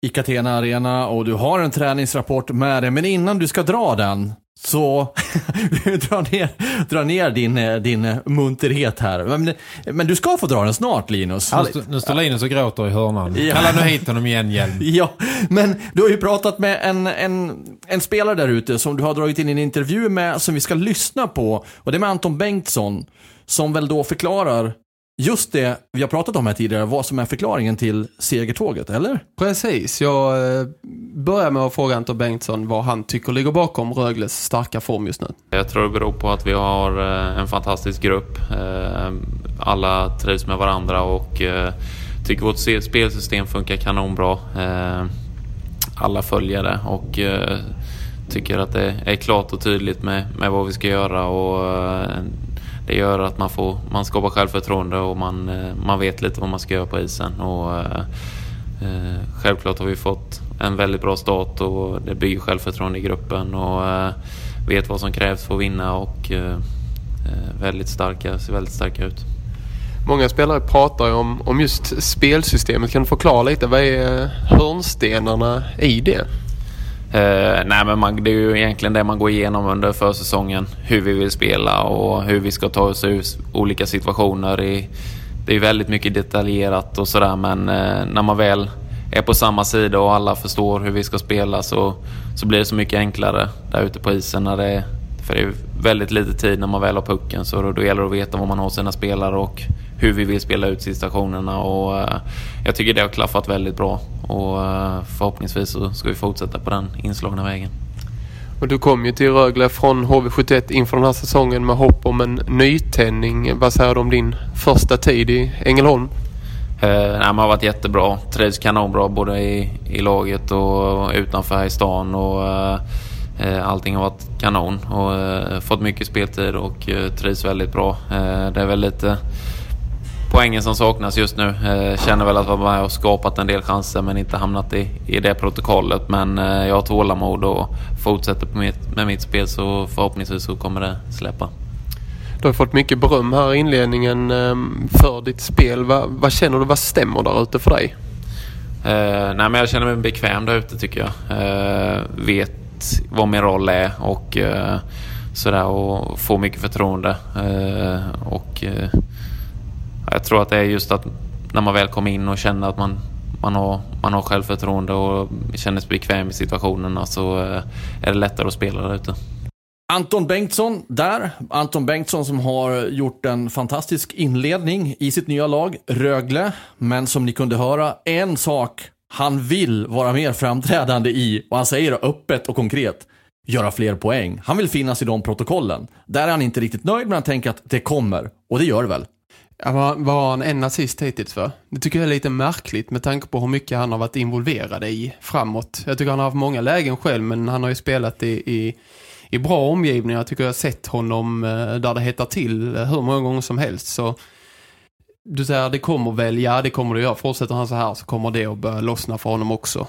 i Catena Arena och du har en träningsrapport med dig. Men innan du ska dra den så dra ner, dra ner din, eh, din munterhet här. Men, men du ska få dra den snart Linus. Nu, st- nu står Linus och gråter i hörnan. Ja. Kalla nu hit honom igen, Hjelm. Ja, men du har ju pratat med en, en, en spelare där ute som du har dragit in i en intervju med som vi ska lyssna på. Och det är med Anton Bengtsson som väl då förklarar just det vi har pratat om här tidigare, vad som är förklaringen till segertåget, eller? Precis, jag eh, börjar med att fråga Anton Bengtsson vad han tycker ligger bakom Rögles starka form just nu. Jag tror det beror på att vi har eh, en fantastisk grupp. Eh, Alla trivs med varandra och tycker vårt spelsystem funkar kanonbra. Alla följer det och tycker att det är klart och tydligt med, med vad vi ska göra och det gör att man, får, man skapar självförtroende och man, eh, man vet lite vad man ska göra på isen. Och, eh, eh, självklart har vi fått en väldigt bra start och det bygger självförtroende i gruppen och eh, vet vad som krävs för att vinna och eh, eh väldigt starka, ser väldigt starka ut. Många spelare pratar ju om, om just spelsystemet. Kan du förklara lite, vad är hörnstenarna i det? Eh, nej men man, det är ju egentligen det man går igenom under försäsongen. Hur vi vill spela och hur vi ska ta oss ur olika situationer. I, det är väldigt mycket detaljerat och sådär men eh, när man väl är på samma sida och alla förstår hur vi ska spela så, så blir det så mycket enklare där ute på isen. När det, är- för det är väldigt lite tid när man väl har pucken så då, då gäller det att veta var man har sina spelare och hur vi vill spela ut situationerna. Och, eh, jag tycker det har klaffat väldigt bra och eh, förhoppningsvis så ska vi fortsätta på den inslagna vägen. Och du kom ju till Rögle från HV71 inför den här säsongen med hopp om en nytändning. Vad säger du om din första tid i Ängelholm? Eh, nej, man har varit jättebra. Trivs kanonbra både i, i laget och utanför här i stan. Och, eh, eh, allting har varit kanon och eh, fått mycket speltid och eh, trivs väldigt bra. Eh, det är väl lite poängen som saknas just nu. Eh, känner väl att jag har skapat en del chanser men inte hamnat i, i det protokollet. Men eh, jag har tålamod och fortsätter mitt, med mitt spel så förhoppningsvis så kommer det släppa. Du har fått mycket beröm här i inledningen ehm, för ditt spel. Va, vad känner du, vad stämmer där ute för dig? Eh, nej, men jag känner mig bekväm där ute tycker jag. Eh, vet vad min roll är och eh, sådär och får mycket förtroende. Eh, och eh, jag tror att det är just att när man väl kommer in och känner att man, man, har, man har självförtroende och känner sig bekväm i situationerna så eh, är det lättare att spela där ute. Anton Bengtsson där. Anton Bengtsson som har gjort en fantastisk inledning i sitt nya lag, Rögle. Men som ni kunde höra, en sak han vill vara mer framträdande i, och han säger det öppet och konkret, göra fler poäng. Han vill finnas i de protokollen. Där är han inte riktigt nöjd, men han tänker att det kommer. Och det gör det väl. Ja, vad har han en assist hittills för? Det tycker jag är lite märkligt med tanke på hur mycket han har varit involverad i framåt. Jag tycker han har haft många lägen själv men han har ju spelat i, i, i bra omgivningar. Jag tycker jag har sett honom eh, där det hettar till eh, hur många gånger som helst. Så du säger det kommer väl, ja det kommer det göra. Fortsätter han så här så kommer det att börja lossna för honom också.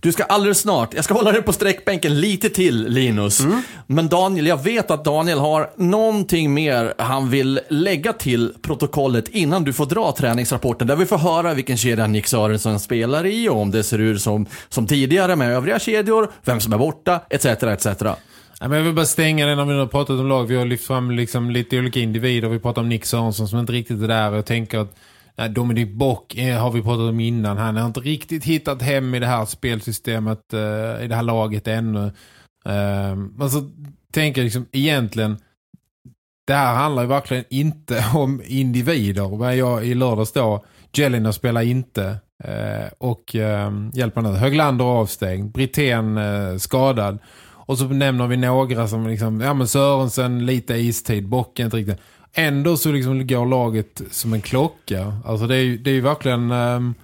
Du ska alldeles snart, jag ska hålla dig på sträckbänken lite till Linus. Men Daniel, jag vet att Daniel har någonting mer han vill lägga till protokollet innan du får dra träningsrapporten. Där vi får höra vilken kedja Nick Sörensen spelar i och om det ser ut som, som tidigare med övriga kedjor, vem som är borta, etc. etc. Ja, men jag vill bara stänga det när vi nu har pratat om lag. Vi har lyft fram liksom lite olika individer. Vi pratar om Nick Sörensson som inte riktigt är där. Jag tänker att nej, Dominic Bock eh, har vi pratat om innan. Han har inte riktigt hittat hem i det här spelsystemet, eh, i det här laget ännu. Eh, men så tänker jag liksom egentligen det här handlar ju verkligen inte om individer. Men jag i lördags då, Jelena spelar inte. Eh, och eh, hjälper nu. Höglander avstängd. Britten eh, skadad. Och så nämner vi några som liksom, ja men Sörensen, lite istid, Bocken inte riktigt. Ändå så liksom går laget som en klocka. Alltså det är ju, det är ju verkligen ehm,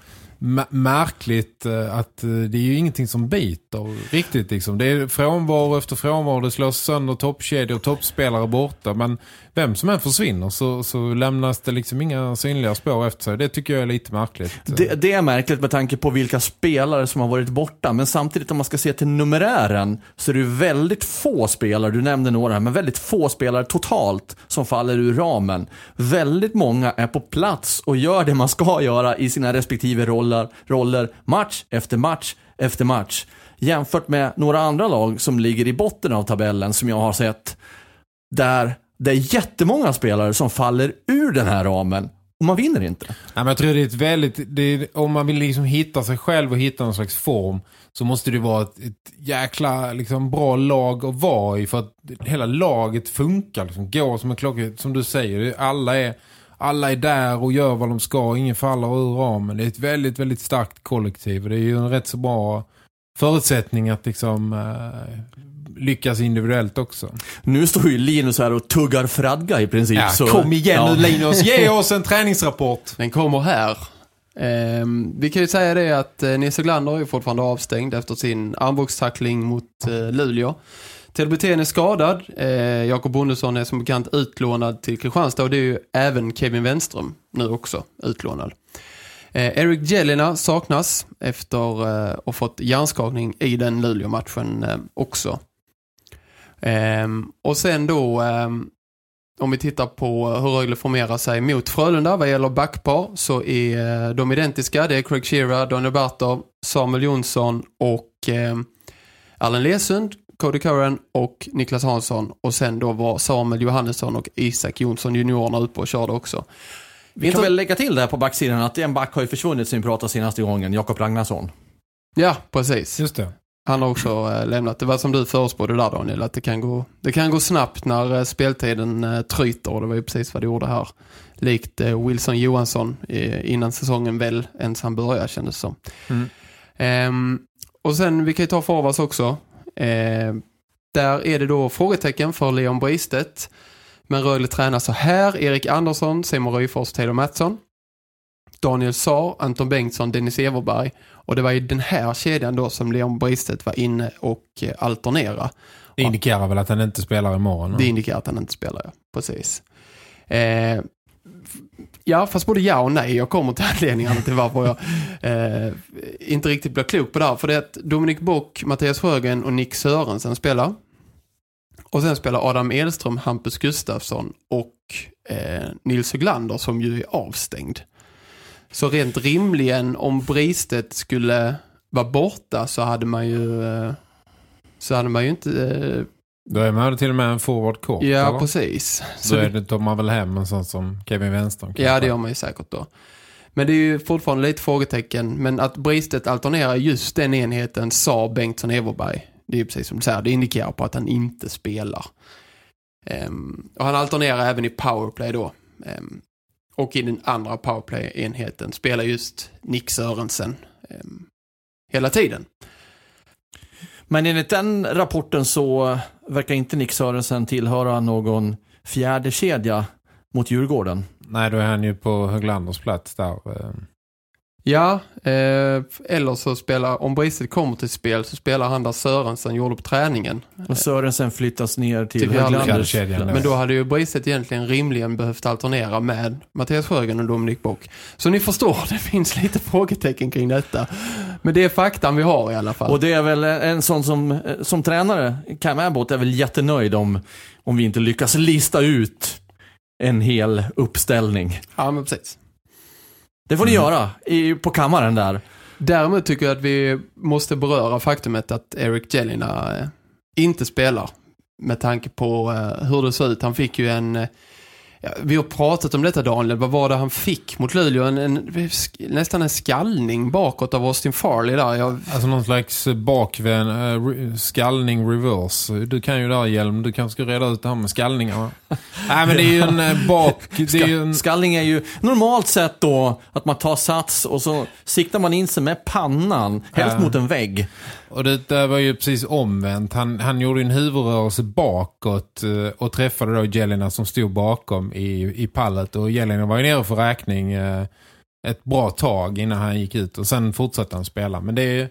märkligt eh, att eh, det är ju ingenting som biter riktigt liksom. Det är frånvaro efter frånvaro, det slås sönder toppkedjor och toppspelare borta. Men vem som än försvinner så, så lämnas det liksom inga synliga spår efter sig. Det tycker jag är lite märkligt. Det, det är märkligt med tanke på vilka spelare som har varit borta, men samtidigt om man ska se till numerären så är det väldigt få spelare, du nämnde några här, men väldigt få spelare totalt som faller ur ramen. Väldigt många är på plats och gör det man ska göra i sina respektive roller, roller match efter match efter match. Jämfört med några andra lag som ligger i botten av tabellen som jag har sett, där det är jättemånga spelare som faller ur den här ramen och man vinner inte. Nej, men jag tror det är ett väldigt, det är, om man vill liksom hitta sig själv och hitta någon slags form så måste det vara ett, ett jäkla liksom, bra lag att vara i för att hela laget funkar, liksom, går som en klocka, som du säger, alla är, alla är där och gör vad de ska, ingen faller ur ramen. Det är ett väldigt, väldigt starkt kollektiv och det är ju en rätt så bra förutsättning att liksom eh, lyckas individuellt också. Nu står ju Linus här och tuggar fradga i princip. Ja, så, kom igen ja. nu Linus, ge oss en träningsrapport. Den kommer här. Ehm, vi kan ju säga det att eh, Nisse Glander är fortfarande avstängd efter sin armbågstackling mot eh, Luleå. Ted Brithén är skadad. Eh, Jakob Bondesson är som bekant utlånad till Kristianstad och det är ju även Kevin Wenström nu också utlånad. Eh, Eric Jelena saknas efter eh, att ha fått hjärnskakning i den Luleå-matchen eh, också. Ehm, och sen då ehm, om vi tittar på hur Rögle formerar sig mot Frölunda vad gäller backpar så är eh, de identiska. Det är Craig Shearer, Daniel Bartov, Samuel Jonsson och eh, Allen Lesund, Cody Curran och Niklas Hansson. Och sen då var Samuel Johannesson och Isak Jonsson juniorerna uppe och körde också. Vi kan väl lägga till där på backsidan att en back har ju försvunnit sen vi pratade senaste gången, Jakob Ragnarsson. Ja, precis. Just det. Han har också eh, lämnat. Det var som du förutspådde där Daniel, att det kan gå, det kan gå snabbt när eh, speltiden eh, tryter. Och det var ju precis vad det gjorde här. Likt Wilson Johansson innan säsongen väl ens han började kändes som. Mm. Ehm, och sen, vi kan ju ta forwards också. Ehm, där är det då frågetecken för Leon Bristedt. Men Rögle tränar så här. Erik Andersson, Simon Ryfors, Taylor Mattsson. Daniel Saar, Anton Bengtsson, Dennis Everberg. Och det var i den här kedjan då som Leon Bristedt var inne och eh, alternera. Det indikerar väl att han inte spelar imorgon. Det indikerar att han inte spelar, ja. Precis. Eh, ja, fast både ja och nej. Jag kommer till anledningarna till varför jag eh, inte riktigt blir klok på det här. För det är att Dominik Bock, Mattias Sjögren och Nick Sörensen spelar. Och sen spelar Adam Edström, Hampus Gustafsson och eh, Nils Höglander som ju är avstängd. Så rent rimligen om Bristet skulle vara borta så hade man ju eh, så hade man ju inte eh, Då är man till och med en forward kort. Ja, eller? precis. Så Då är det, tar man väl hem en sån som Kevin Wenström. ja, det gör man ju säkert då. Men det är ju fortfarande lite frågetecken. Men att Bristet alternerar just den enheten sa Bengtsson Everberg. Det är ju precis som du säger, det indikerar på att han inte spelar. Ehm, och han alternerar även i powerplay då. Ehm, och i den andra powerplay-enheten spelar just Nick Sörensen ehm, hela tiden. Men enligt den rapporten så verkar inte Nick Sörensen tillhöra någon fjärde kedja mot Djurgården. Nej, då är han ju på Höglanders plats där. Eh. Ja, eh, eller så spelar, om Bristet kommer till spel så spelar han där Sörensen gjorde på träningen. Och Sörensen flyttas ner till, Till Höglanders. Men då hade ju Bristet egentligen rimligen behövt alternera med Mattias Sjögren och Dominik Bock. Så ni förstår, det finns lite frågetecken kring detta. Men det är faktan vi har i alla fall. Och det är väl en sån som, som tränare, Cam Abbott är väl jättenöjd om, om vi inte lyckas lista ut en hel uppställning. Ja, men precis. Det får ni göra i, på kammaren där. Däremot tycker jag att vi måste beröra faktumet att Eric Jelina eh, inte spelar. Med tanke på eh, hur det ser ut. Han fick ju en... eh, Ja, vi har pratat om detta Daniel. Vad var det han fick mot Luleå? En, en, nästan en skallning bakåt av Austin Farley där. Jag, Alltså någon slags bakvänd äh, re- skallning reverse. Du kan ju där Hjelm, du kanske ska reda ut det här med skallningarna. Nej men det är ju en äh, bak... Det är ju en, Skallning är ju normalt sett då att man tar sats och så siktar man in sig med pannan, helst Ja. mot en vägg och det där var ju precis omvänt. Han, han gjorde en huvudrörelse bakåt eh, och träffade då Jelena som stod bakom i, i pallet. Och Jelena var ju nere för räkning eh, ett bra tag innan han gick ut. Och sen fortsatte han spela. Men det är...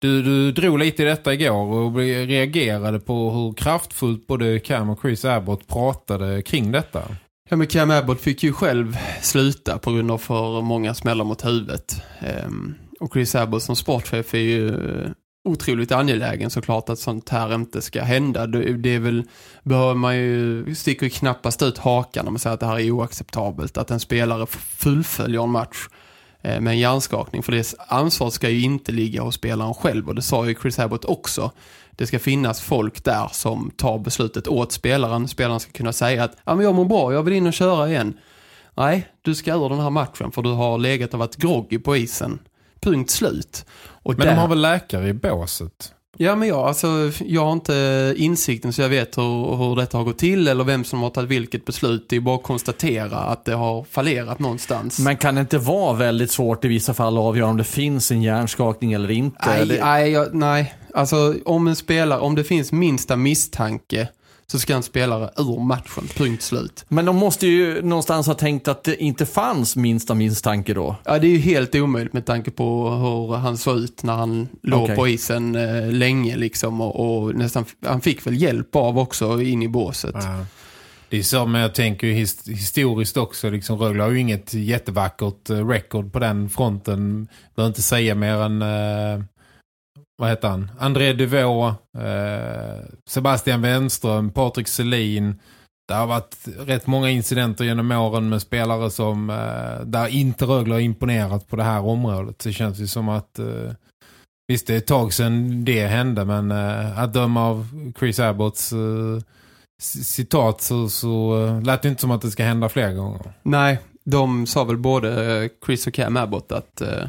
Du, du drog lite i detta igår och reagerade på hur kraftfullt både Cam och Chris Abbott pratade kring detta. Ja, men Cam Abbott fick ju själv sluta på grund av för många smällar mot huvudet. Ehm, och Chris Abbott som sportchef är ju eh, otroligt angelägen såklart att sånt här inte ska hända. Det, det är väl, behöver man ju, sticker ju knappast ut hakan om man säger att det här är oacceptabelt. Att en spelare fullföljer en match eh, med en hjärnskakning. För det ansvaret ska ju inte ligga hos spelaren själv och det sa ju Chris Abbott också. Det ska finnas folk där som tar beslutet åt spelaren. Spelaren ska kunna säga att ja, men jag mår bra, jag vill in och köra igen. Nej, du ska ur den här matchen för du har legat och varit groggy på isen. Punkt slut. Och Men där- de har väl läkare i båset? Ja, men jag, alltså, jag har inte insikten så jag vet hur, hur detta har gått till eller vem som har tagit vilket beslut. Det är bara att konstatera att det har fallerat någonstans. Men kan det inte vara väldigt svårt i vissa fall att avgöra om det finns en hjärnskakning eller inte? Nej, Det- nej, jag, nej. Alltså om en spelare, om det finns minsta misstanke så ska en spelare ur matchen, punkt slut. Men de måste ju någonstans ha tänkt att det inte fanns minsta misstanke då. Ja, det är ju helt omöjligt med tanke på hur han såg ut när han låg Okej. på isen eh, länge liksom och, och nästan, han fick väl hjälp av också in i båset. Ja. Det är så, men jag tänker ju his- historiskt också. Liksom, Rögle har ju inget jättevackert eh, record på den fronten. Behöver inte säga mer än... Eh, vad heter han? André Duvaux, eh, Sebastian Wenström, Patrik Selin. Det har varit rätt många incidenter genom åren med spelare som eh, där inte Rögle har imponerat på det här området. Det känns ju som att eh, visst det är ett tag sedan det hände men eh, att döma av Chris Abbotts eh, citat så, så eh, lät det inte som att det ska hända fler gånger. Nej, de sa väl både eh, Chris och Cam Abbott att eh,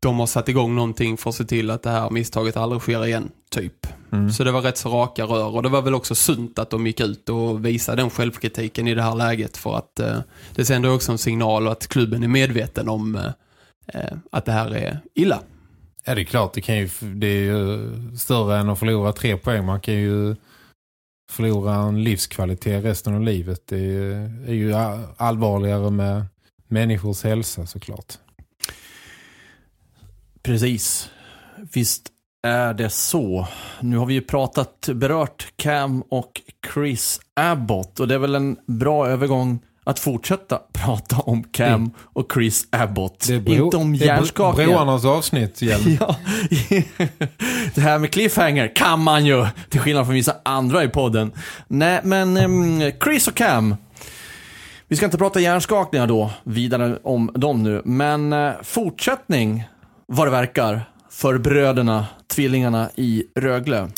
de har satt igång någonting för att se till att det här misstaget aldrig sker igen, typ. Mm. Så det var rätt så raka rör och det var väl också sunt att de gick ut och visade den självkritiken i det här läget för att eh, det sänder också en signal att klubben är medveten om eh, eh, att det här är illa. Ja det är klart, det, kan ju, det är ju större än att förlora tre poäng. Man kan ju förlora en livskvalitet resten av livet. Det är, ju allvarligare med människors hälsa såklart. Precis. Visst är det så. Nu har vi ju pratat, berört Cam och Chris Abbott och det är väl en bra övergång att fortsätta prata om Cam och Chris Abbott. Bro, Inte om det är bro- hjärnskakningar. broarnas avsnitt, Hjelm. Ja, det här med cliffhanger kan man ju, till skillnad från vissa andra i podden. Nej, men ehm, Chris och Cam. Vi ska inte prata hjärnskakningar då, vidare om dem nu. Men eh, fortsättning, vad det verkar, för bröderna, tvillingarna i Rögle.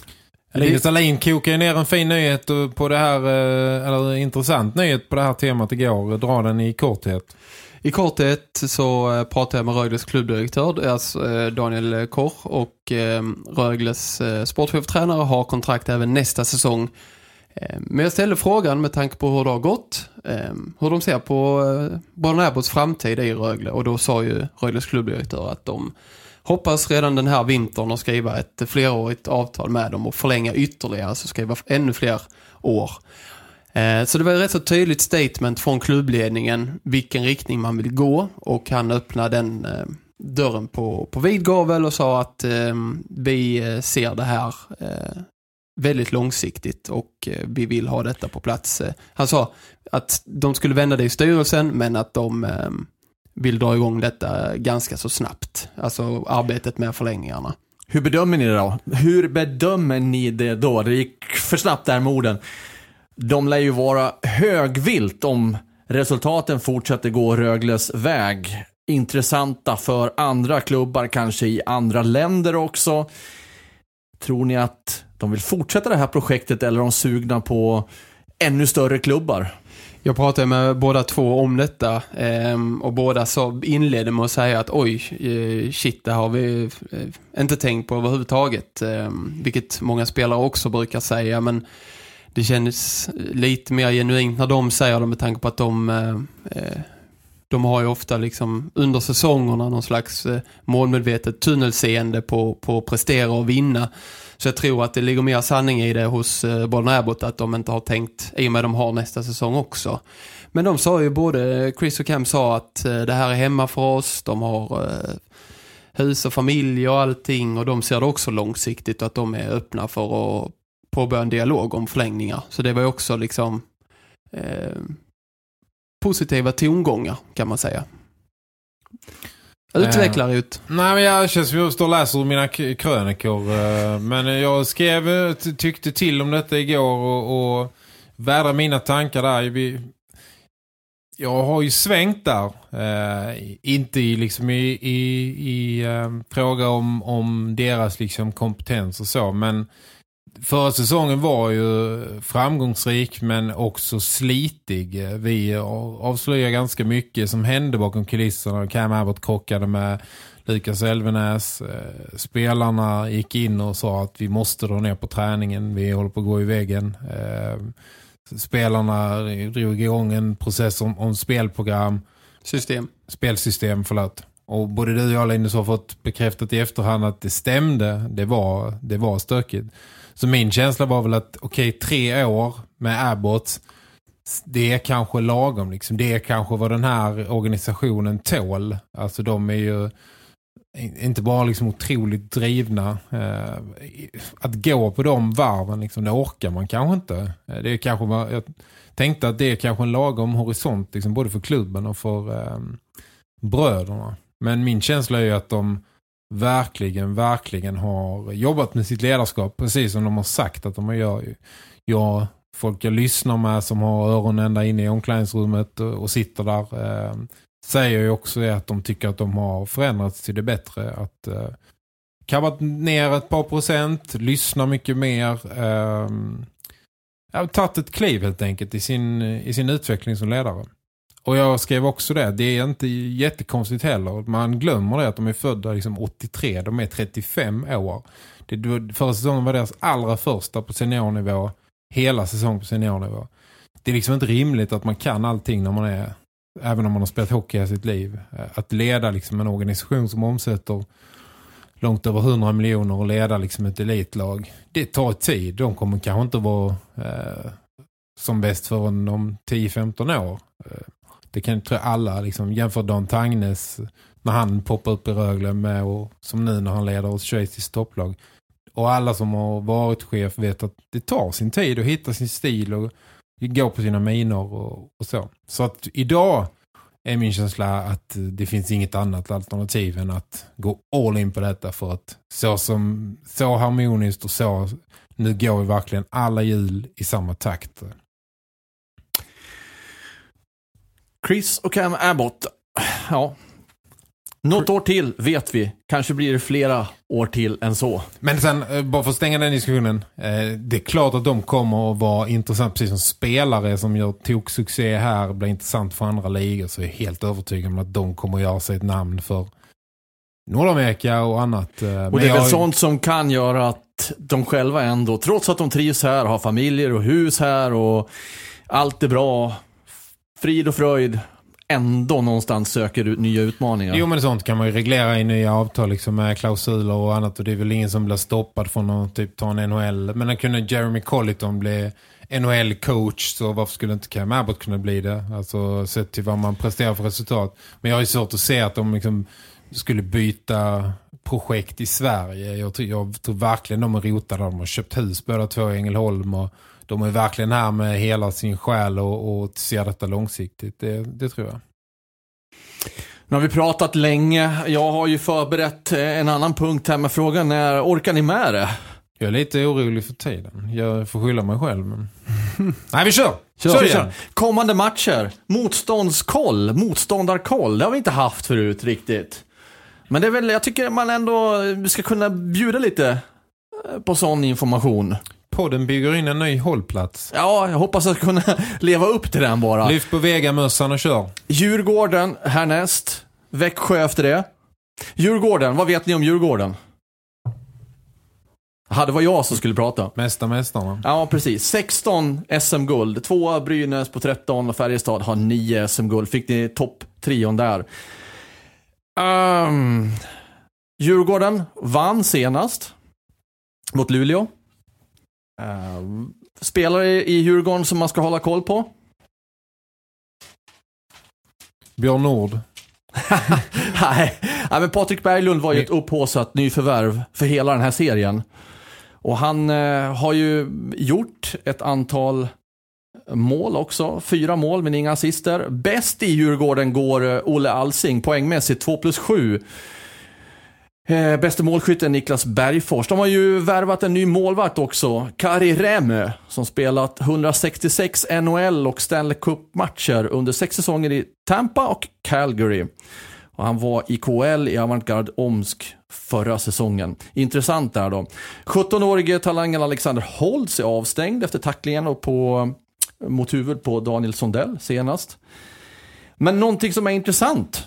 Linus Alin kokade ner en fin nyhet på det här, eh, eller intressant nyhet på det här temat igår. Dra den i korthet. I korthet så eh, pratade jag med Rögles klubbdirektör, alltså eh, Daniel Korr och Rögles sportcheftränare har kontrakt även nästa säsong. Eh, men jag ställde frågan med tanke på hur det har gått, eh, hur de ser på eh, Abbots framtid i Rögle och då sa ju Rögles klubbdirektör att de hoppas redan den här vintern att skriva ett flerårigt avtal med dem och förlänga ytterligare, alltså skriva ännu fler år. Eh, så det var ett rätt så tydligt statement från klubbledningen vilken riktning man vill gå och han öppnade den dörren på, på vidgavel och sa att eh, vi ser det här eh, väldigt långsiktigt och eh, vi vill ha detta på plats. Eh, han sa att de skulle vända det i styrelsen men att de eh, vill dra igång detta ganska så snabbt. Alltså arbetet med förlängningarna. Hur bedömer ni det då? Hur bedömer ni det då? Det gick för snabbt där med orden. De lär ju vara högvilt om resultaten fortsätter gå Rögles väg. Intressanta för andra klubbar, kanske i andra länder också. Tror ni att de vill fortsätta det här projektet eller är de sugna på ännu större klubbar? Jag pratade med båda två om detta ehm, och båda så inledde med att säga att oj, eh, shit, det har vi eh, inte tänkt på överhuvudtaget. Ehm, vilket många spelare också brukar säga, men det känns lite mer genuint när de säger det med tanke på att de, eh, de har ju ofta liksom under säsongerna någon slags målmedvetet tunnelseende på, på att prestera och vinna. Så jag tror att det ligger mer sanning i det hos eh, Bollnäs Abbott att de inte har tänkt, i och med att de har nästa säsong också. Men de sa ju både, Chris och Cam sa att eh, det här är hemma för oss, de har eh, hus och familj och allting och de ser det också långsiktigt och att de är öppna för att påbörja en dialog om förlängningar. Så det var ju också liksom eh, positiva tongångar kan man säga. Eh, utvecklar ut. Nej, men jag känns som jag står och läser mina krönikor. eh, Men jag skrev, tyckte till om detta igår och, och värda mina tankar där. Vi, jag har ju svängt där. Eh, inte i, liksom i, i, i eh, fråga om, om deras liksom kompetens och så. Men förra säsongen var ju framgångsrik men också slitig. Vi avslöjar ganska mycket som hände bakom kulisserna. Cam Abbott krockade med Lukas Elvenäs. Eh, Spelarna gick in och sa att vi måste dra ner på träningen. Vi håller på att gå i väggen. Eh, Spelarna drog igång en process om, om spelprogram. System. Spelsystem, förlåt. Och både du och jag Linus har fått bekräftat i efterhand att det stämde. Det var, det var stökigt. Så min känsla var väl att okej, tre år med Abbott det är kanske lagom liksom. Det är kanske vad den här organisationen tål. Alltså de är ju inte bara liksom otroligt drivna. Eh, att gå på de varven liksom, det orkar man kanske inte. Eh, det är kanske jag tänkte att det är kanske en lagom horisont liksom, både för klubben och för ehm, bröderna. Men min känsla är ju att de verkligen, verkligen har jobbat med sitt ledarskap precis som de har sagt att de gör. Jag, folk jag lyssnar med som har öronen ända inne i omklädningsrummet och, sitter där eh, säger ju också att de tycker att de har förändrats till det bättre. Att eh, kabbat ner ett par procent, lyssna mycket mer. Eh, jag har tagit ett kliv helt enkelt i sin, i sin utveckling som ledare. Och jag skrev också det, det är inte jättekonstigt heller. Man glömmer det att de är födda liksom 83, de är 35 år. Det, förra säsongen var deras allra första på seniornivå, hela säsong på seniornivå. Det är liksom inte rimligt att man kan allting när man är, även om man har spelat hockey i sitt liv. Eh, att leda liksom en organisation som omsätter långt över 100 miljoner och leda liksom ett elitlag. Det tar tid. De kommer kanske inte vara eh, som bäst förrän om 10-15 år. Eh, det kan tror jag alla liksom jämför Dan Tangnes när han poppar upp i Rögle med och som nu när han leder oss Schweiz topplag. Och alla som har varit chef vet att det tar sin tid att hitta sin stil och gå på sina miner och, och så. Så att idag är min känsla att det finns inget annat alternativ än att gå all in på detta för att så som så harmoniskt och så nu går vi verkligen alla hjul i samma takt. Chris och Cam Abbott. Ja. Något år till vet vi. Kanske blir det flera år till än så. Men sen, eh, bara för att stänga den diskussionen. Eh, det är klart att de kommer att vara intressant, precis som spelare som gör toksuccé här, blir intressant för andra ligor. Så är jag helt övertygad om att de kommer att göra sig ett namn för Nordamerika och annat. Eh, Och det är väl jag- sånt som kan göra att de själva ändå, trots att de trivs här, har familjer och hus här och allt är bra, frid och fröjd, ändå någonstans söker ut nya utmaningar. Jo men sånt kan man ju reglera i nya avtal liksom med klausuler och annat och det är väl ingen som blir stoppad från att typ ta en NHL. Men när kunde Jeremy Colliton bli NHL-coach så varför skulle inte Cam Abbott kunna bli det? Alltså sett till vad man presterar för resultat. Men jag har ju svårt att se att de liksom skulle byta projekt i Sverige. Jag tror, jag tror verkligen de är rotade. De har köpt hus båda två i Ängelholm och de är verkligen här med hela sin själ och, och ser detta långsiktigt. Det, det tror jag. Nu har vi pratat länge. Jag har ju förberett eh, en annan punkt här med frågan är, orkar ni med det? Jag är lite orolig för tiden. Jag får skylla mig själv. Men... Nej, vi kör! Kör, kör kör. Kommande matcher. Motståndskoll. Motståndarkoll. Det har vi inte haft förut riktigt. Men det är väl, jag tycker man ändå ska kunna bjuda lite eh, på sån information. Podden bygger in en ny hållplats. Ja, jag hoppas att kunna leva upp till den bara. Lyft på Vegamössan och kör. Djurgården härnäst. Växjö efter det. Djurgården, vad vet ni om Djurgården? Ja, det var jag som skulle prata. Mästa mästarna. Ja, precis. 16 SM-guld. Tvåa Brynäs på 13 och Färjestad har 9 SM-guld. Fick ni topptrion där. Um, Djurgården vann senast mot Luleå. Uh, spelare i Djurgården som man ska hålla koll på. Björn Nord. Nej, Nej, men Patrik Berglund var ju ett upphåsat nyförvärv för hela den här serien. Och han eh, har ju gjort ett antal mål också. Fyra mål men inga assister. Bäst i Djurgården går eh, Olle Alsing poängmässigt 2 plus 7. Eh, bäste målskytten Niklas Bergfors. De har ju värvat en ny målvakt också. Kari Rämö, som spelat 166 NHL och Stanley Cup-matcher under sex säsonger i Tampa och Calgary. Och han var i KL i Avantgarde Omsk förra säsongen. Intressant där då. 17-årige talangen Alexander Holtz är avstängd efter tacklingen på, mot huvudet på Daniel Sondell senast. Men någonting som är intressant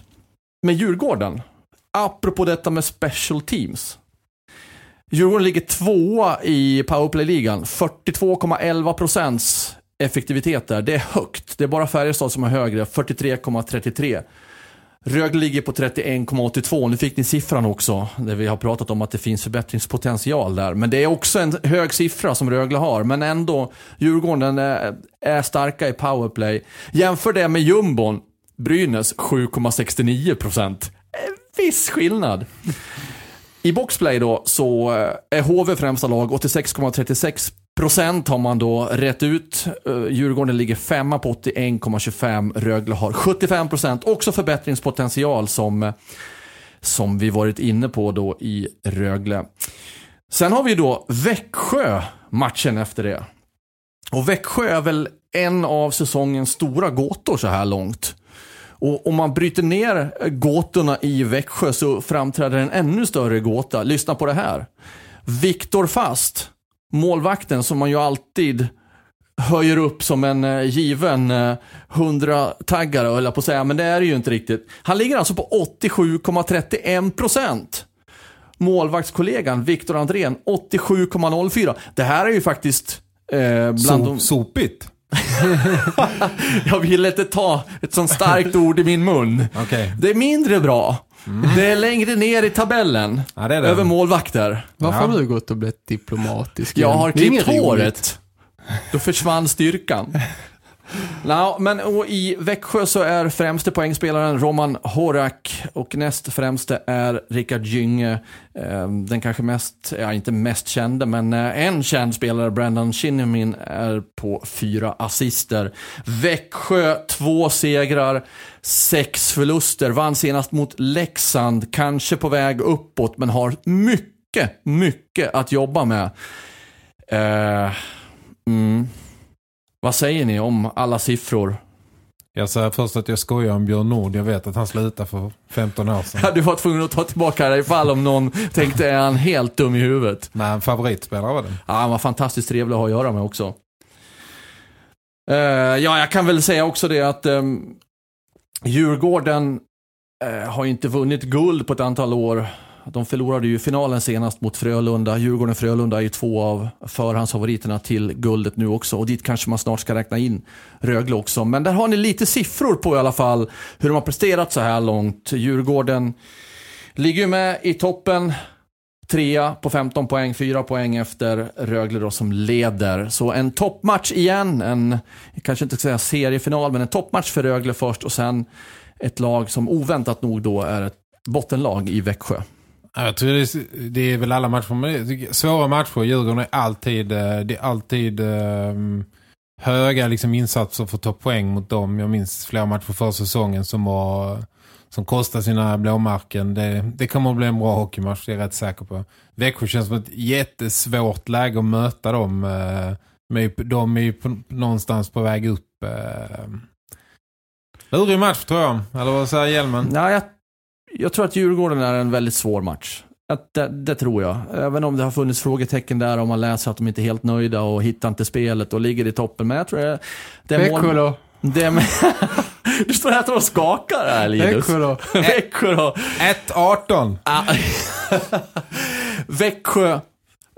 med Djurgården, apropå detta med special teams. Djurgården ligger tvåa i powerplay-ligan, 42,11 procents effektivitet där. Det är högt. Det är bara Färjestad som är högre, 43,33. Rögle ligger på 31,82. Nu fick ni siffran också, där vi har pratat om att det finns förbättringspotential där. Men det är också en hög siffra som Rögle har, men ändå, Djurgården är, är starka i powerplay. Jämför det med jumbon, Brynäs 7,69 procent. Viss skillnad. I boxplay då så eh, är HV främsta lag 86,36 procent har man då rätt ut. Eh, Djurgården ligger femma på 81,25. Rögle har 75 procent. Också förbättringspotential som, eh, som vi varit inne på då i Rögle. Sen har vi då Växjö matchen efter det. Och Växjö är väl en av säsongens stora gåtor så här långt. Och om man bryter ner gåtorna i Växjö så framträder en ännu större gåta. Lyssna på det här. Viktor Fast målvakten som man ju alltid höjer upp som en eh, given eh, hundrataggare, höll jag på att säga, men det är det ju inte riktigt. Han ligger alltså på 87,31 procent. Målvaktskollegan Viktor Andrén 87,04. Det här är ju faktiskt eh, bland So, de... Sopigt. Jag vill inte ta ett sånt starkt ord i min mun. Okej. Det är mindre bra. Det är längre ner i tabellen. Ja, det är det. Över målvakter. Varför Ja. har du gått och blivit diplomatisk? Jag har klippt roligt. håret. Då försvann styrkan no, men och i Växjö så är främste poängspelaren Roman Horak och näst främste är Rickard Gynge. Ehm, den kanske mest, ja inte mest kände, men eh, en känd spelare, Brandon Shinnimin, är på fyra assister. Växjö, två segrar, sex förluster. Vann senast mot Leksand, kanske på väg uppåt, men har mycket, mycket att jobba med. Uh, mm. Vad säger ni om alla siffror? Jag sa först att jag skojar om Björn Nord. Jag vet att han slutade för 15 år sedan. Ja, du var tvungen att ta tillbaka det ifall om någon tänkte är han helt dum i huvudet. Nej, en favoritspelare var det. Ja, han var fantastiskt trevlig att ha att göra med också. Eh, ja, jag kan väl säga också det att um, Djurgården eh, har inte vunnit guld på ett antal år. De förlorade ju finalen senast mot Frölunda. Djurgården-Frölunda är ju två av förhandsfavoriterna till guldet nu också. Och dit kanske man snart ska räkna in Rögle också. Men där har ni lite siffror på i alla fall hur de har presterat så här långt. Djurgården ligger ju med i toppen. Trea på 15 poäng, fyra poäng efter Rögle då som leder. Så en toppmatch igen, en, kanske inte ska säga seriefinal, men en toppmatch för Rögle först och sen ett lag som oväntat nog då är ett bottenlag i Växjö. Jag tror det är, det är väl alla matcher. Men svåra matcher. Djurgården är alltid, eh, det är alltid um, höga liksom, insatser för att ta poäng mot dem. Jag minns flera matcher för säsongen som var som kostar sina blåmärken. Det, det kommer att bli en bra hockeymatch, det är jag rätt säker på. Växjö känns som ett jättesvårt läge att möta dem. Eh, men de är ju på, någonstans på väg upp. Eh. Lurig match tror jag. Eller vad säger Hjelmen? Nej, jag, jag tror att Djurgården är en väldigt svår match. Att det, det tror jag. Även om det har funnits frågetecken där om man läser att de inte är helt nöjda och hittar inte spelet och ligger i toppen. Men jag tror det, det är Växjö då? Det är med, du står här och skakar här Linus. Växjö då? Växjö då. 1-18. Ah. Växjö.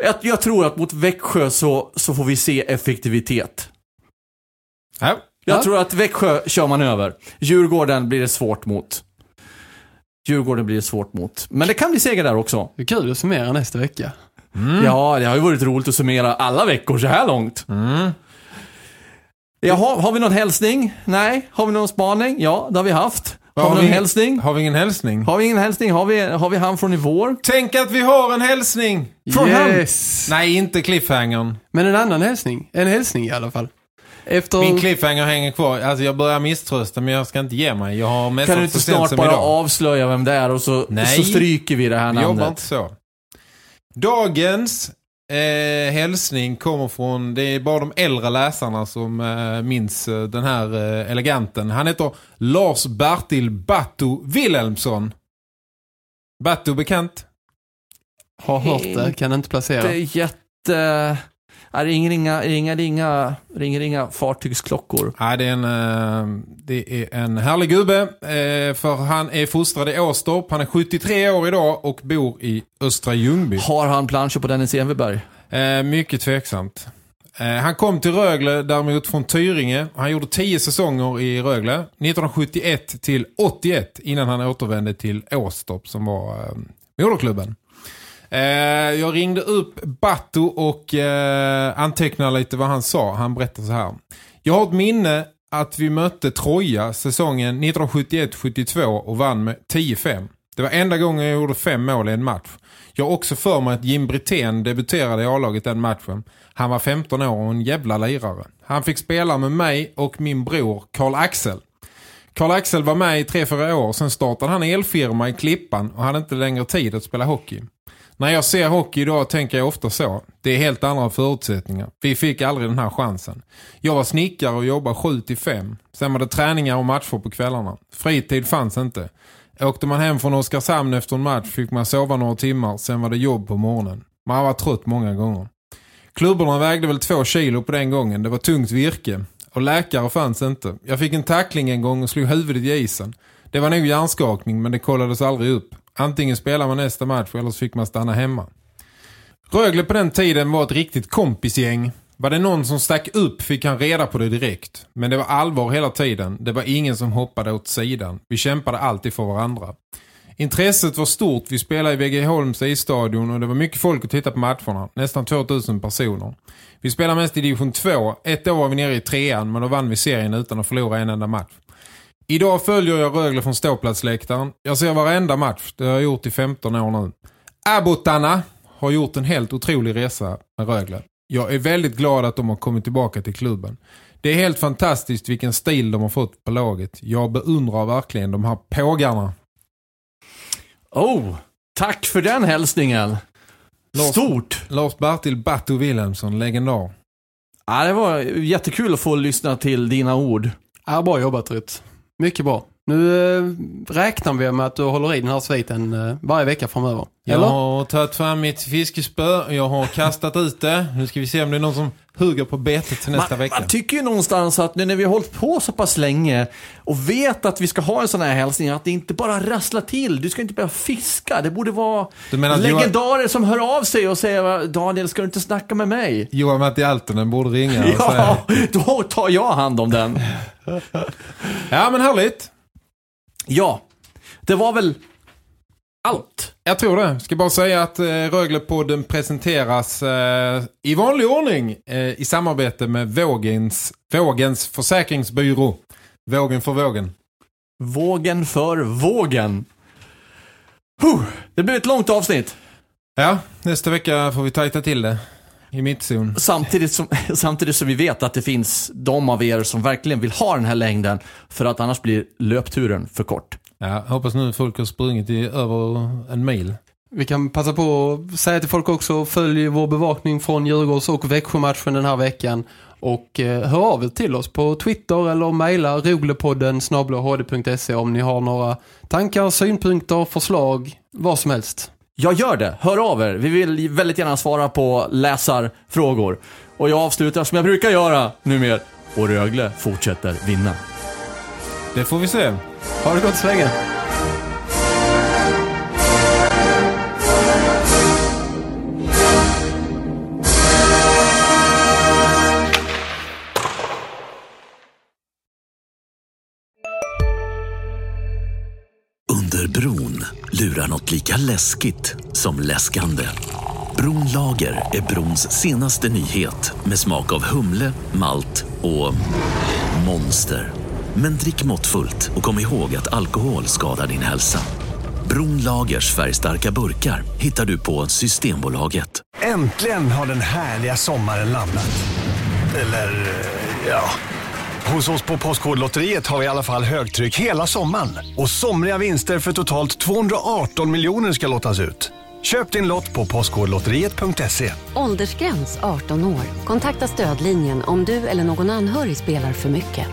Jag, jag tror att mot Växjö så, så får vi se effektivitet. Ja. Jag Ja. tror att Växjö kör man över. Djurgården blir det svårt mot. Djurgården blir det svårt mot. Men det kan bli seger där också. Det är kul att summera nästa vecka. Ja, det har ju varit roligt att summera alla veckor så här långt. Mm. Jaha, har vi någon hälsning? Nej. Har vi någon spaning? Ja, det har vi haft. Har, vi någon hälsning? Har vi ingen hälsning? Har vi ingen hälsning? Har vi, har vi han från i vår? Tänk att vi har en hälsning! Från yes! Nej, inte cliffhangern. Men en annan hälsning. En hälsning i alla fall. Efter... Min cliffhanger hänger kvar. Alltså jag börjar misströsta men jag ska inte ge mig. Jag har Kan du inte snart bara idag. avslöja vem det är och så, Nej. så stryker vi det här Vi jobbar namnet? inte så. Dagens eh, hälsning kommer från, det är bara de äldre läsarna som eh, minns eh, den här eh, eleganten. Han heter Lars Bertil Batto Wilhelmsson. Batto bekant? Har hört det, kan inte placera. Det är jätte... Nej, ringer inga, ringer inga, ringer inga fartygsklockor. Ja, det, är en, eh, det är en härlig gubbe. Eh, för han är fostrad i Åstorp. Han är 73 år idag och bor i Östra Ljungby. Har han planscher på Dennis Everberg? Eh, mycket tveksamt. Han kom till Rögle däremot från Tyringe. Han gjorde 10 säsonger i Rögle. 1971 till 81 innan han återvände till Åstorp som var moderklubben. Eh, jag ringde upp Batto och eh, antecknade lite vad han sa. Han berättade så här. Jag har ett minne att vi mötte Troja säsongen 1971-72 och vann med 10-5. Det var enda gången jag gjorde fem mål i en match. Jag har också för mig att Jim Brithén debuterade i A-laget den matchen. Han var 15 år och en jävla lirare. Han fick spela med mig och min bror Karl Axel. Karl Axel var med i 3-4 år, sen startade han elfirma i Klippan och hade inte längre tid att spela hockey. När jag ser hockey idag tänker jag ofta så. Det är helt andra förutsättningar. Vi fick aldrig den här chansen. Jag var snickare och jobbade 7-5. Sen var det träningar och matcher på kvällarna. Fritid fanns inte. Åkte man hem från Oskarshamn efter en match fick man sova några timmar. Sen var det jobb på morgonen. Man var trött många gånger. Klubborna vägde väl två kilo på den gången. Det var tungt virke. Och läkare fanns inte. Jag fick en tackling en gång och slog huvudet i isen. Det var nog hjärnskakning men det kollades aldrig upp. Antingen spelar man nästa match eller så fick man stanna hemma. Rögle på den tiden var ett riktigt kompisgäng. Var det någon som stack upp fick han reda på det direkt. Men det var allvar hela tiden. Det var ingen som hoppade åt sidan. Vi kämpade alltid för varandra. Intresset var stort. Vi spelade i Vegeholms isstadion och det var mycket folk att titta på matcherna. Nästan 2000 personer. Vi spelade mest i division 2. Ett år var vi nere i trean men då vann vi serien utan att förlora en enda match. Idag följer jag Rögle från ståplatsläktaren. Jag ser varenda match. Det har jag gjort i 15 år nu. Abotarna har gjort en helt otrolig resa med Rögle. Jag är väldigt glad att de har kommit tillbaka till klubben. Det är helt fantastiskt vilken stil de har fått på laget. Jag beundrar verkligen de här pågarna. Oh, tack för den hälsningen. Lars- Stort. Lars Bertil Batto Wilhelmsson, legendar. Ja, det var jättekul att få lyssna till dina ord. Ja, bra jobbat Rut. Mycket bra. Nu eh, räknar vi med att du håller i den här sviten eh, varje vecka framöver. Eller? Jag har tagit fram mitt fiskespö och jag har kastat ut det. Nu ska vi se om det är någon som Huger på betet till nästa man, vecka. man tycker ju någonstans att nu när vi har hållit på så pass länge och vet att vi ska ha en sån här hälsning, att det inte bara rasslar till. Du ska inte börja fiska. Det borde vara legendarer som hör av sig och säger Daniel, ska du inte snacka med mig? Johan Matti Altonen borde ringa och Ja, säga. då tar jag hand om den. Ja, men härligt. Ja, det var väl allt. Jag tror det. Ska bara säga att eh, Röglepodden presenteras eh, i vanlig ordning eh, i samarbete med Vågens, Vågens försäkringsbyrå. Vågen för vågen. Vågen för vågen. Huh, det blev ett långt avsnitt. Ja, nästa vecka får vi tajta till det. I mittzon. Samtidigt som, samtidigt som vi vet att det finns de av er som verkligen vill ha den här längden. För att annars blir löpturen för kort. Ja, hoppas nu folk har sprungit i över en mil. Vi kan passa på att säga till folk också, följ vår bevakning från Djurgårds och Växjö-matchen den här veckan. Och eh, hör av er till oss på Twitter eller mejla roglepodden snabblahd.se om ni har några tankar, synpunkter, förslag, vad som helst. Jag gör det. Hör av er. Vi vill väldigt gärna svara på läsarfrågor. Och jag avslutar som jag brukar göra numera. Och Rögle fortsätter vinna. Det får vi se. Ha det gott så länge. Under bron lurar något lika läskigt som läskande. Bronlager är brons senaste nyhet med smak av humle, malt och monster. Men drick måttfullt och kom ihåg att alkohol skadar din hälsa. Bronlagers färgstarka burkar hittar du på Systembolaget. Äntligen har den härliga sommaren landat. Eller, eh, ja. Hos oss på Postkodlotteriet har vi i alla fall högtryck hela sommaren. Och somriga vinster för totalt 218 miljoner ska lottas ut. Köp din lott på postkodlotteriet.se. Åldersgräns 18 år. Kontakta stödlinjen om du eller någon anhörig spelar för mycket.